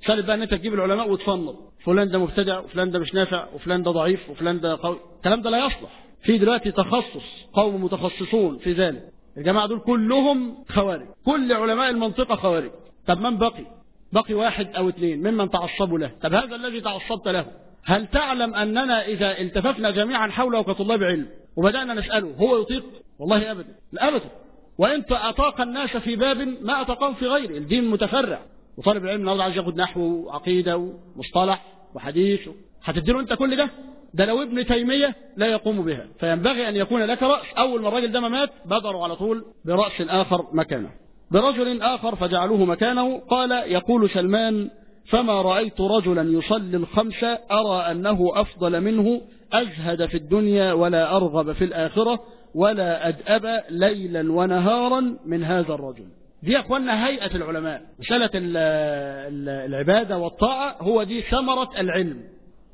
سالب بقى أن أنت تجيب العلماء وتصنف فلان ده مبتدع وفلان ده مش نافع وفلان ده ضعيف وفلان ده قوي. الكلام ده لا يصلح. في دلوقتي تخصص قوم متخصصون في ذلك. الجماعة دول كلهم خوارج. كل علماء المنطقة خوارج. طب من بقي؟ بقي واحد أو اثنين ممن تعصبوا له. طب هذا الذي تعصبت له. هل تعلم أننا إذا التففنا جميعا حوله كطلاب علم وبدأنا نسأله هو يطيق؟ والله أبدا. لا أبدا. وإن أطاق الناس في باب ما أطاقهم في غيره. الدين متفرع. وطالب العلم النهارده عايز ياخد نحو وعقيدة ومصطلح وحديث هتديله أنت كل ده؟ ده لو ابن تيمية لا يقوم بها. فينبغي أن يكون لك رأس. أول ما الراجل ده ما مات بدروا على طول برأس آخر مكانه. برجل آخر فجعلوه مكانه. قال يقول سلمان فما رأيت رجلا يصلي الخمس أرى أنه أفضل منه. أزهد في الدنيا ولا أرغب في الآخرة ولا أدأب ليلا ونهارا من هذا الرجل. دي يا أخوانا هيئة العلماء. مسألة العبادة والطاعة هو دي ثمرة العلم.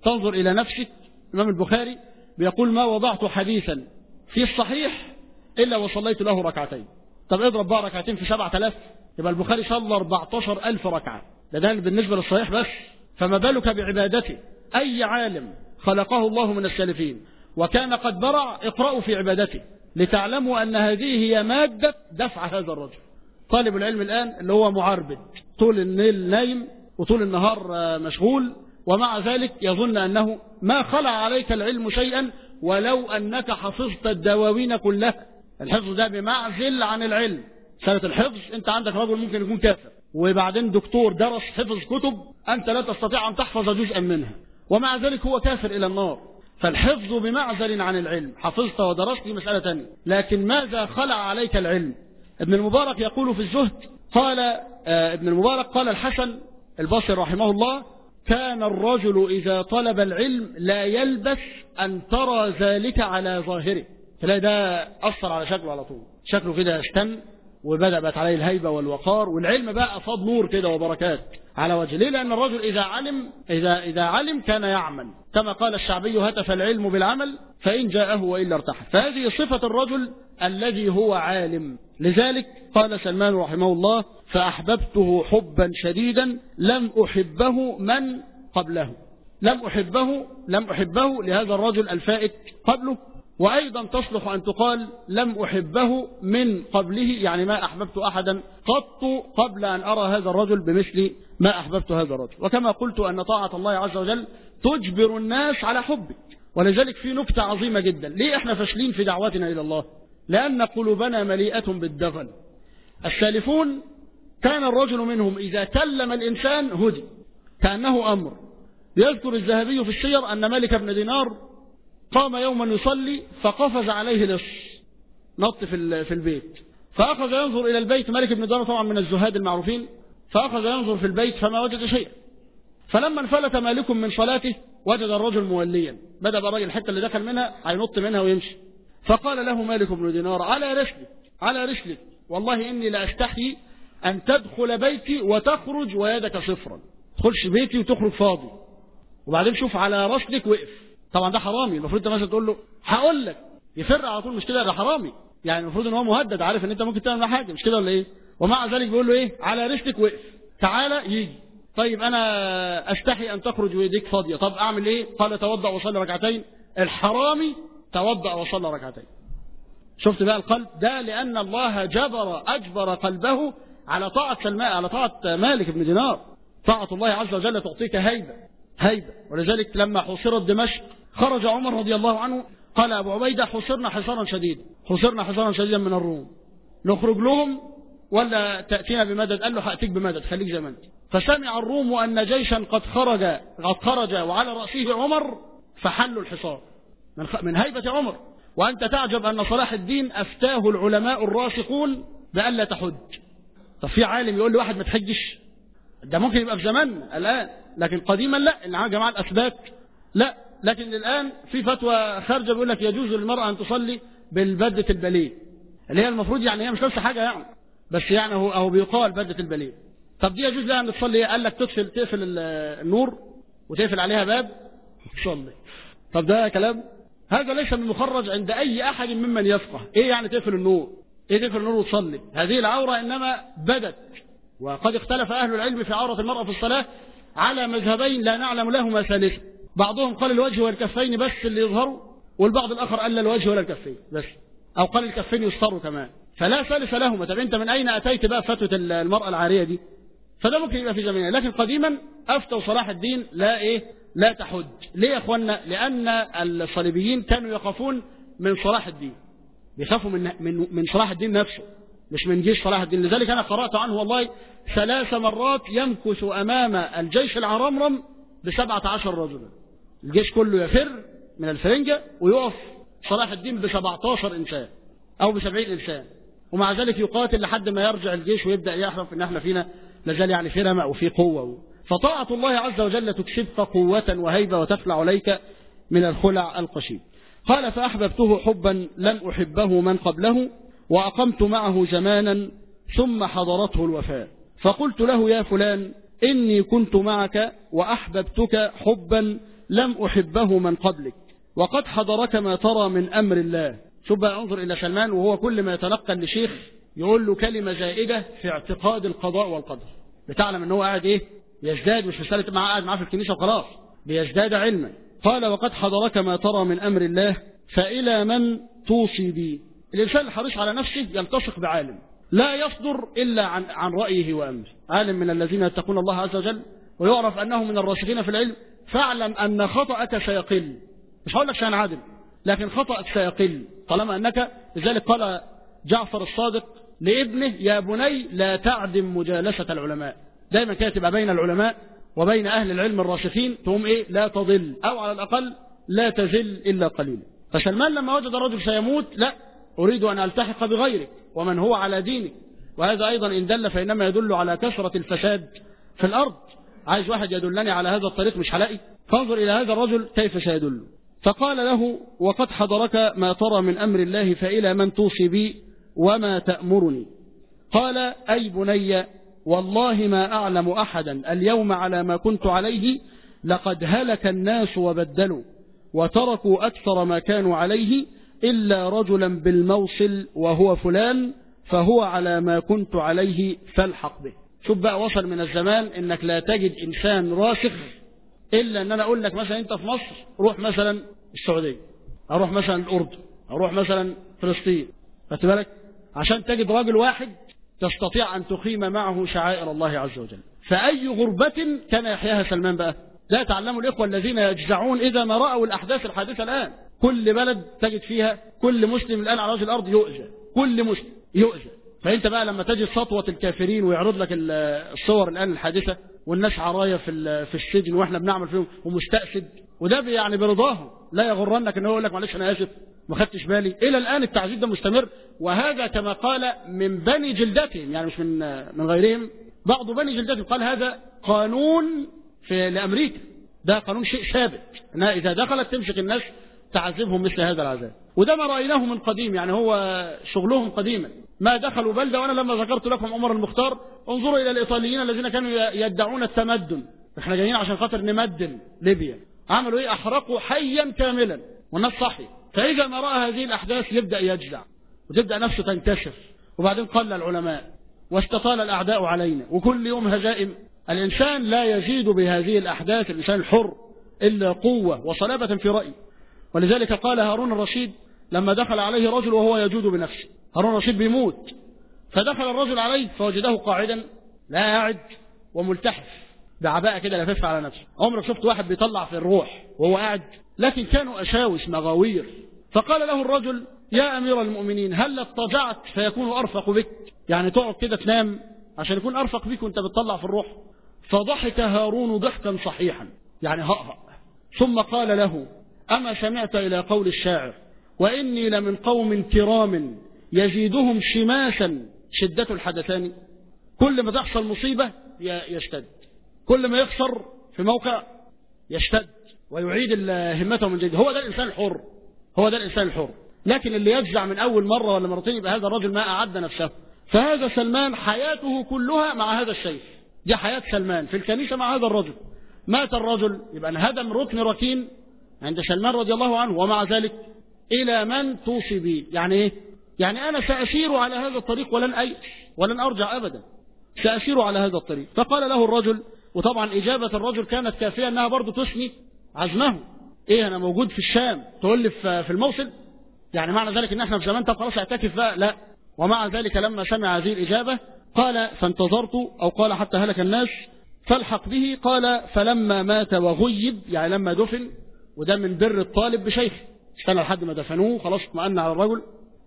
تنظر إلى نفسك. الإمام البخاري بيقول ما وضعت حديثا في الصحيح إلا وصليت له ركعتين. طب اضرب بقى ركعتين في سبعة آلاف. يبقى البخاري صلى 14 ألف ركعة. ده ده بالنسبة للصحيح بس. فما بالك بعبادته؟ أي عالم خلقه الله من السالفين. وكان قد برع اقرأوا في عبادته. لتعلموا أن هذه هي مادة دفع هذا الرجل. طالب العلم الآن اللي هو معربد. طول الليل نايم وطول النهار مشغول ومع ذلك يظن أنه ما خلع عليك العلم شيئا ولو أنك حفظت الدواوين كلها. الحفظ ده بمعزل عن العلم. سنة الحفظ أنت عندك رجل ممكن يكون كافر. وبعدين دكتور درس حفظ كتب أنت لا تستطيع أن تحفظ جزءا منها. ومع ذلك هو كافر إلى النار. فالحفظ بمعزل عن العلم. حفظت ودرست مسألة تانية. لكن ماذا خلع عليك العلم؟ ابن المبارك يقول في الزهد قال آه ابن المبارك قال الحسن البصري رحمه الله كان الرجل إذا طلب العلم لا يلبس أن ترى ذلك على ظاهره. تلاقي ده أثر على شكله على طول. شكله كده استن وبدأ بقت عليه الهيبة والوقار والعلم بقى أفاض نور كده وبركات. على وجه ليه؟ لأن الرجل إذا علم إذا, إذا علم كان يعمل. كما قال الشعبي هتف العلم بالعمل فإن جاءه وإلا ارتحل. فهذه صفة الرجل الذي هو عالم. لذلك قال سلمان رحمه الله فأحببته حبا شديدا لم أحبه من قبله. لم أحبه لم أحبه لهذا الرجل الفائت قبله. وأيضا تصلح أن تقال لم أحبه من قبله يعني ما أحببت أحدا قط قبل أن أرى هذا الرجل بمثل ما أحببت هذا الرجل. وكما قلت أن طاعة الله عز وجل تجبر الناس على حبك ولذلك في نكتة عظيمة جدا. ليه إحنا فاشلين في دعوتنا إلى الله؟ لأن قلوبنا مليئة بالدغل. السالفون كان الرجل منهم إذا كلم الإنسان هدي كأنه أمر. يذكر الذهبي في السير أن مالك بن دينار قام يوما يصلي فقفز عليه لص نط في البيت. فأخذ ينظر إلى البيت مالك بن دينار طبعا من الزهاد المعروفين. فأخذ ينظر في البيت فما وجد شيئا. فلما انفلت مالك من صلاته وجد الرجل موليا. بدأ بقى الراجل الحتة اللي دخل منها هينط منها ويمشي. فقال له مالك بن دينار على رسلك على رسلك والله إني لأستحي أن تدخل بيتي وتخرج ويدك صفرا. تدخلش بيتي وتخرج فاضي. وبعدين شوف على رسلك وقف. طبعا ده حرامي. المفروض انت مثلا تقول له هقول لك. يفر على طول مش كده ده حرامي. يعني المفروض إن هو مهدد عارف إن أنت ممكن تعمل حاجة مش كده ولا إيه؟ ومع ذلك بيقول له إيه؟ على رسلك وقف. تعالى يجي. طيب أنا أستحي أن تخرج ويديك فاضية. طب أعمل إيه؟ قال توضأ وصلي ركعتين. الحرامي توضأ وصلى ركعتين. شفت بقى القلب؟ ده لأن الله جبر أجبر قلبه على طاعة سلمان على طاعة مالك بن دينار. طاعة الله عز وجل تعطيك هيبة هيبة. ولذلك لما حصرت دمشق خرج عمر رضي الله عنه قال أبو عبيدة حصرنا حصارا شديدا حصرنا حصارا شديدا من الروم. نخرج لهم ولا تأتينا بمدد؟ قال له هأتيك بمدد خليك زي ما أنت. فسمع الروم أن جيشا قد خرج قد خرج وعلى رأسه عمر فحلوا الحصار من, من هيبة عمر. وأنت تعجب أن صلاح الدين أفتاه العلماء الراسخون بألا تحج. طب في عالم يقول لواحد ما تحجش؟ ده ممكن يبقى في زماننا الآن. لكن قديما لا. اللي جماعة الأسباك لا. لكن الآن في فتوى خارجة بيقول لك يجوز للمرأة أن تصلي بالبدة البليل اللي هي المفروض يعني هي مش لابسة حاجة يعني بس يعني هو أو بيقال بدة البليل طب دي يجوز لها أن تصلي؟ قال لك تقفل تقفل النور وتقفل عليها باب تصلي. طب ده كلام؟ هذا ليس من مخرج عند أي أحد ممن يفقه. إيه يعني تقفل النور؟ إيه تقفل النور وتصلي؟ هذه العورة إنما بدت. وقد اختلف أهل العلم في عورة المرأة في الصلاة على مذهبين لا نعلم لهما ثالثا. بعضهم قال الوجه والكفين بس اللي يظهروا والبعض الآخر قال لا الوجه ولا الكفين بس. أو قال الكفين يستروا كمان. فلا ثالث لهما. طب أنت من أين أتيت بقى فتوى المرأة العارية دي؟ فده ممكن يبقى في زماننا لكن قديما أفتوا صلاح الدين لا إيه؟ لا تحج. ليه يا أخوانا لأن الصليبيين كانوا يخافون من صلاح الدين. بيخافوا من, من, من صلاح الدين نفسه مش من جيش صلاح الدين. لذلك أنا قرأت عنه والله ثلاث مرات يمكث أمام الجيش العرمرم بسبعة عشر رجلا. الجيش كله يفر من الفرنجة ويقف صلاح الدين بسبعتاشر إنسان أو بسبعين إنسان. ومع ذلك يقاتل لحد ما يرجع الجيش ويبدأ يحرف إن إحنا فينا لازال يعني في رمق وفي قوة. فطاعة الله عز وجل تكسبك قوة وهيبة وتخلع عليك من الخلع القشيم. قال فأحببته حبا لم أحبه من قبله وأقمت معه زمانا ثم حضرته الوفاة فقلت له يا فلان إني كنت معك وأحببتك حبا لم أحبه من قبلك. وقد حضرك ما ترى من أمر الله. شوف بقى انظر إلى سلمان وهو كل ما يتلقى لشيخ يقول له كلمة زائدة في اعتقاد القضاء والقدر. بتعلم إن هو قاعد إيه؟ يزداد مش مسألة معاه قاعد معاه في الكنيسة وخلاص. بيزداد علما. قال وقد حضرك ما ترى من أمر الله فإلى من توصي بي؟ الإنسان الحريص على نفسه يلتصق بعالم. لا يصدر إلا عن, عن رأيه وأمره. عالم من الذين يتقون الله عز وجل ويعرف أنه من الراسخين في العلم فاعلم أن خطأك سيقل. مش هقول لك سينعدم لكن خطأك سيقل. طالما أنك لذلك قال جعفر الصادق لابنه يا بني لا تعدم مجالسة العلماء. دايما تبقى بين العلماء وبين أهل العلم الراسخين تقوم إيه؟ لا تضل أو على الأقل لا تزل إلا قليلا. فسلمان لما وجد الرجل سيموت لا أريد أن ألتحق بغيرك ومن هو على دينك. وهذا أيضا إن دل فإنما يدل على كثرة الفساد في الأرض. عايز واحد يدلني على هذا الطريق مش هلاقي؟ فانظر إلى هذا الرجل كيف سيدل. فقال له وقد حضرك ما ترى من أمر الله فإلى من توصي بي وما تأمرني. قال أي بني والله ما أعلم أحدا اليوم على ما كنت عليه لقد هلك الناس وبدلوا وتركوا أكثر ما كانوا عليه إلا رجلا بالموصل وهو فلان فهو على ما كنت عليه فالحق به. شوف بقى وصل من الزمان إنك لا تجد إنسان راسخ إلا إن أنا أقول لك مثلا أنت في مصر روح مثلا السعودية أروح مثلا الأردن أروح مثلا فلسطين خدت بالك؟ عشان تجد راجل واحد تستطيع أن تقيم معه شعائر الله عز وجل. فأي غربة كان يحياها سلمان بقى؟ لا تعلموا الإخوة الذين يجزعون إذا ما رأوا الأحداث الحادثة الآن. كل بلد تجد فيها كل مسلم الآن على وجه الأرض يؤذى كل مسلم يؤذى. فانت بقى لما تجد سطوة الكافرين ويعرض لك الصور الآن الحادثة والناس عراية في في السجن وإحنا بنعمل فيهم ومستأسد وده يعني برضاهم لا يغرنك إن هو يقول لك معلش أنا آسف ما خدتش بالي. إلى الآن التعذيب ده مستمر وهذا كما قال من بني جلدتهم يعني مش من من غيرهم بعض بني جلدتهم قال هذا قانون في لأمريكا. ده قانون شيء ثابت إنها إذا دخلت تمسك الناس تعذبهم مثل هذا العذاب. وده ما رأيناه من قديم يعني هو شغلهم قديما. ما دخلوا بلدة وأنا لما ذكرت لكم عمر المختار انظروا إلى الإيطاليين الذين كانوا يدعون التمدن. إحنا جايين عشان خاطر نمدن ليبيا. عملوا إيه؟ أحرقوا حيا كاملا. والناس صحي فإذا ما رأى هذه الأحداث يبدأ يجزع وتبدأ نفسه تنكشف وبعدين قل العلماء واستطال الأعداء علينا. وكل يوم هزائم. الإنسان لا يزيد بهذه الأحداث الإنسان الحر إلا قوة وصلابة في رأيه ولذلك قال هارون الرشيد لما دخل عليه رجل وهو يجود بنفسه هارون الرشيد بيموت. فدخل الرجل عليه فوجده قاعدا لا قاعد وملتحف بعباءة كده لفف على نفسه. عمرك شفت واحد بيطلع في الروح وهو قاعد لكن كانوا أشاوس مغاوير. فقال له الرجل يا أمير المؤمنين هل اضطجعت فيكون أرفق بك؟ يعني تقعد كده تنام عشان يكون أرفق بك وأنت بتطلع في الروح. فضحك هارون ضحكا صحيحا يعني هأهأ ثم قال له أما سمعت إلى قول الشاعر وإني لمن قوم كرام يزيدهم شماسا شدة الحدثان. كل ما تحصل مصيبة يشتد. كل ما يخسر في موقع يشتد. ويعيد همته من جديد. هو ده الإنسان الحر. هو ده الإنسان الحر. لكن اللي يفزع من أول مرة ولا مرتين يبقى هذا الرجل ما أعد نفسه. فهذا سلمان حياته كلها مع هذا الشيخ. دي حياة سلمان. في الكنيسة مع هذا الرجل. مات الرجل. يبقى انهدم ركن ركين عند سلمان رضي الله عنه. ومع ذلك إلى من توصي بي. يعني إيه؟ يعني أنا سأسير على هذا الطريق ولن أيأس ولن أرجع أبدا. سأسير على هذا الطريق. فقال له الرجل وطبعا إجابة الرجل كانت كافية أنها برضو تثني عزمه إيه أنا موجود في الشام. تقول لي في الموصل؟ يعني معنى ذلك إن إحنا في زمان طب خلاص اعتكف بقى. لا. ومع ذلك لما سمع هذه الإجابة قال فانتظرت أو قال حتى هلك الناس فالحق به. قال فلما مات وغيب يعني لما دفن وده من بر الطالب بشيخه. استنى لحد ما دفنوه خلاص اطمأن على الرجل.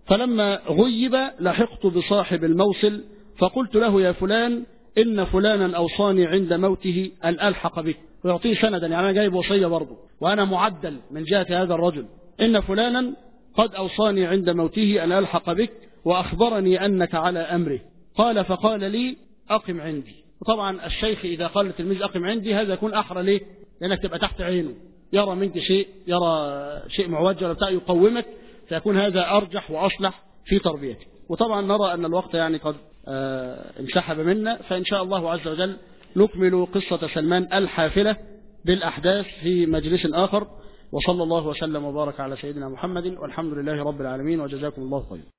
فلما غيب لحقت بصاحب الموصل فقلت له يا فلان إن فلانا أوصاني عند موته أن ألحق بك ويعطيه سندا يعني أنا جايب وصية برضه. وأنا معدل من جهة هذا الرجل. إن فلانا قد أوصاني عند موته أن ألحق بك وأخبرني أنك على أمره. قال فقال لي أقم عندي. وطبعا الشيخ إذا قال للتلميذ أقم عندي هذا يكون أحرى ليه؟ لأنك تبقى تحت عينه. يرى منك شيء يرى شيء معوج ولا بتاع يقومك فيكون هذا أرجح وأصلح في تربيته وطبعا نرى أن الوقت يعني قد انسحب منا فإن شاء الله عز وجل نكمل قصة سلمان الحافلة بالأحداث في مجلس آخر. وصلى الله وسلم وبارك على سيدنا محمد والحمد لله رب العالمين وجزاكم الله خيرا.